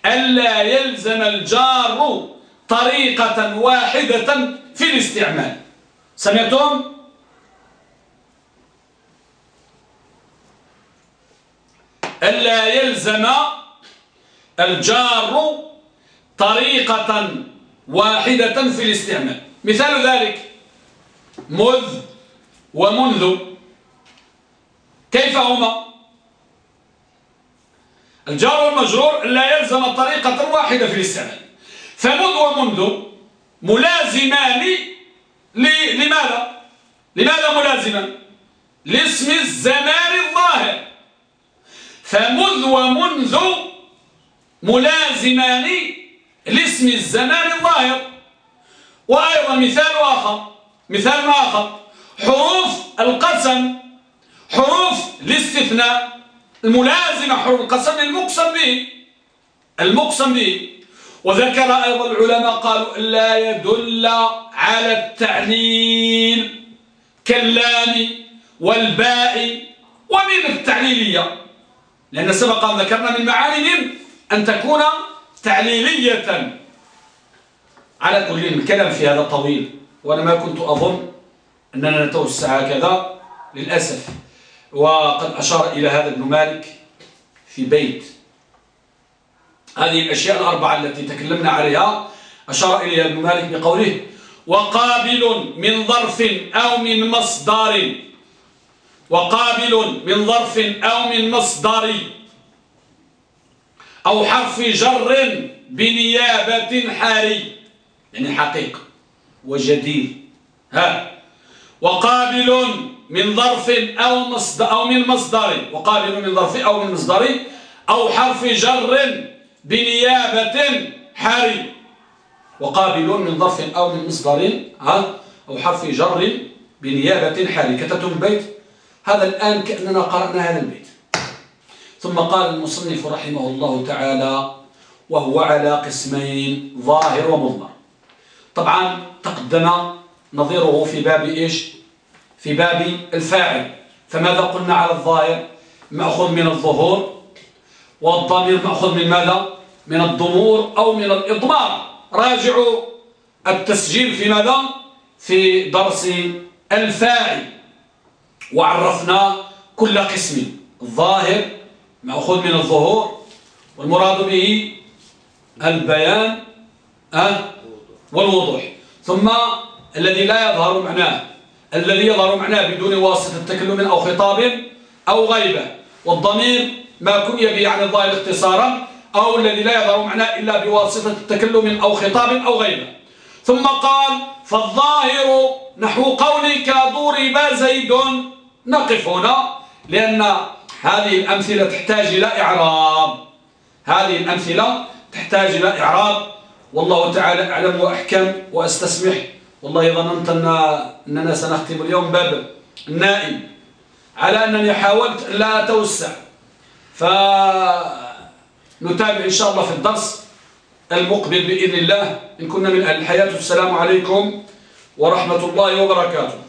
ألا يلزم الجار طريقة واحدة في الاستعمال. سمعتم؟ ألا يلزم الجار طريقة واحدة في الاستعمال. مثال ذلك مذ ومنذ كيف هما الجار والمجرور لا يلزم طريقة واحدة في الاستعمال. فمذ ومنذ ملازمان لماذا؟ لماذا ملازما لاسم الزمان الظاهر. فمذ ومنذ ملازمان لاسم الزمان الظاهر. وأيضا مثال آخر مثال آخر. حروف القسم حروف الاستثناء. الملازمة حروف القسم المقسم به. المقسم به. وذكر أيضا العلماء قالوا لا يدل على التعليل كاللام والباء ومن التعليلية. لأن سبق أن ذكرنا من معاني أن تكون تعليلية على كل الكلام في هذا طويل وأنا ما كنت أظن أننا نتوسع هكذا للأسف. وقد أشار إلى هذا ابن مالك في بيت. هذه الأشياء الأربعة التي تكلمنا عليها أشار إليها ابن مالك بقوله وقابل من ظرف أو من مصدر. وقابل من ظرف أو من مصدر. أو حرف جر بنيابة حاري. يعني حقيقة وجدير ها؟ وقابل من ظرف أو مصدر أو من مصدر. وقابل من ظرف أو من مصدر أو حرف جر بنيابة حاري وقابل من ظرف أو من مصدر أو حرف جر بنيابة حاري كتبتم البيت. هذا الآن كأننا قرأنا هذا البيت. ثم قال المصنف رحمه الله تعالى وهو على قسمين ظاهر ومضمر. طبعا تقدم نظيره في باب إيش؟ في باب الفاعل. فماذا قلنا على الظاهر؟ مأخذ من الظهور والضمير مأخذ من ماذا؟ من الضمور أو من الإضمار. راجعوا التسجيل في ماذا؟ في درس الفاعل. وعرفنا كل قسم. الظاهر مأخذ من الظهور والمراد به البيان والوضوح. ثم الذي لا يظهر معناه الذي يظهر معناه بدون واسطة تكلم أو خطاب أو غيبة والضمير ما كن به عن الظاهر اختصارا أو الذي لا يظهر معناه إلا بواسطة تكلم أو خطاب أو غيبة. ثم قال فالظاهر نحو قولك ضرب زيد نقف هنا لأن هذه الأمثلة تحتاج إلى إعراب. هذه الأمثلة تحتاج إلى إعراب. والله تعالى أعلم وأحكم وأستسمح. والله ظننت أن أننا سنختم اليوم باب النائم على أنني حاولت لا أتوسع. فنتابع إن شاء الله في الدرس المقبل بإذن الله. إن كنا من أهل الحياة والسلام عليكم ورحمة الله وبركاته.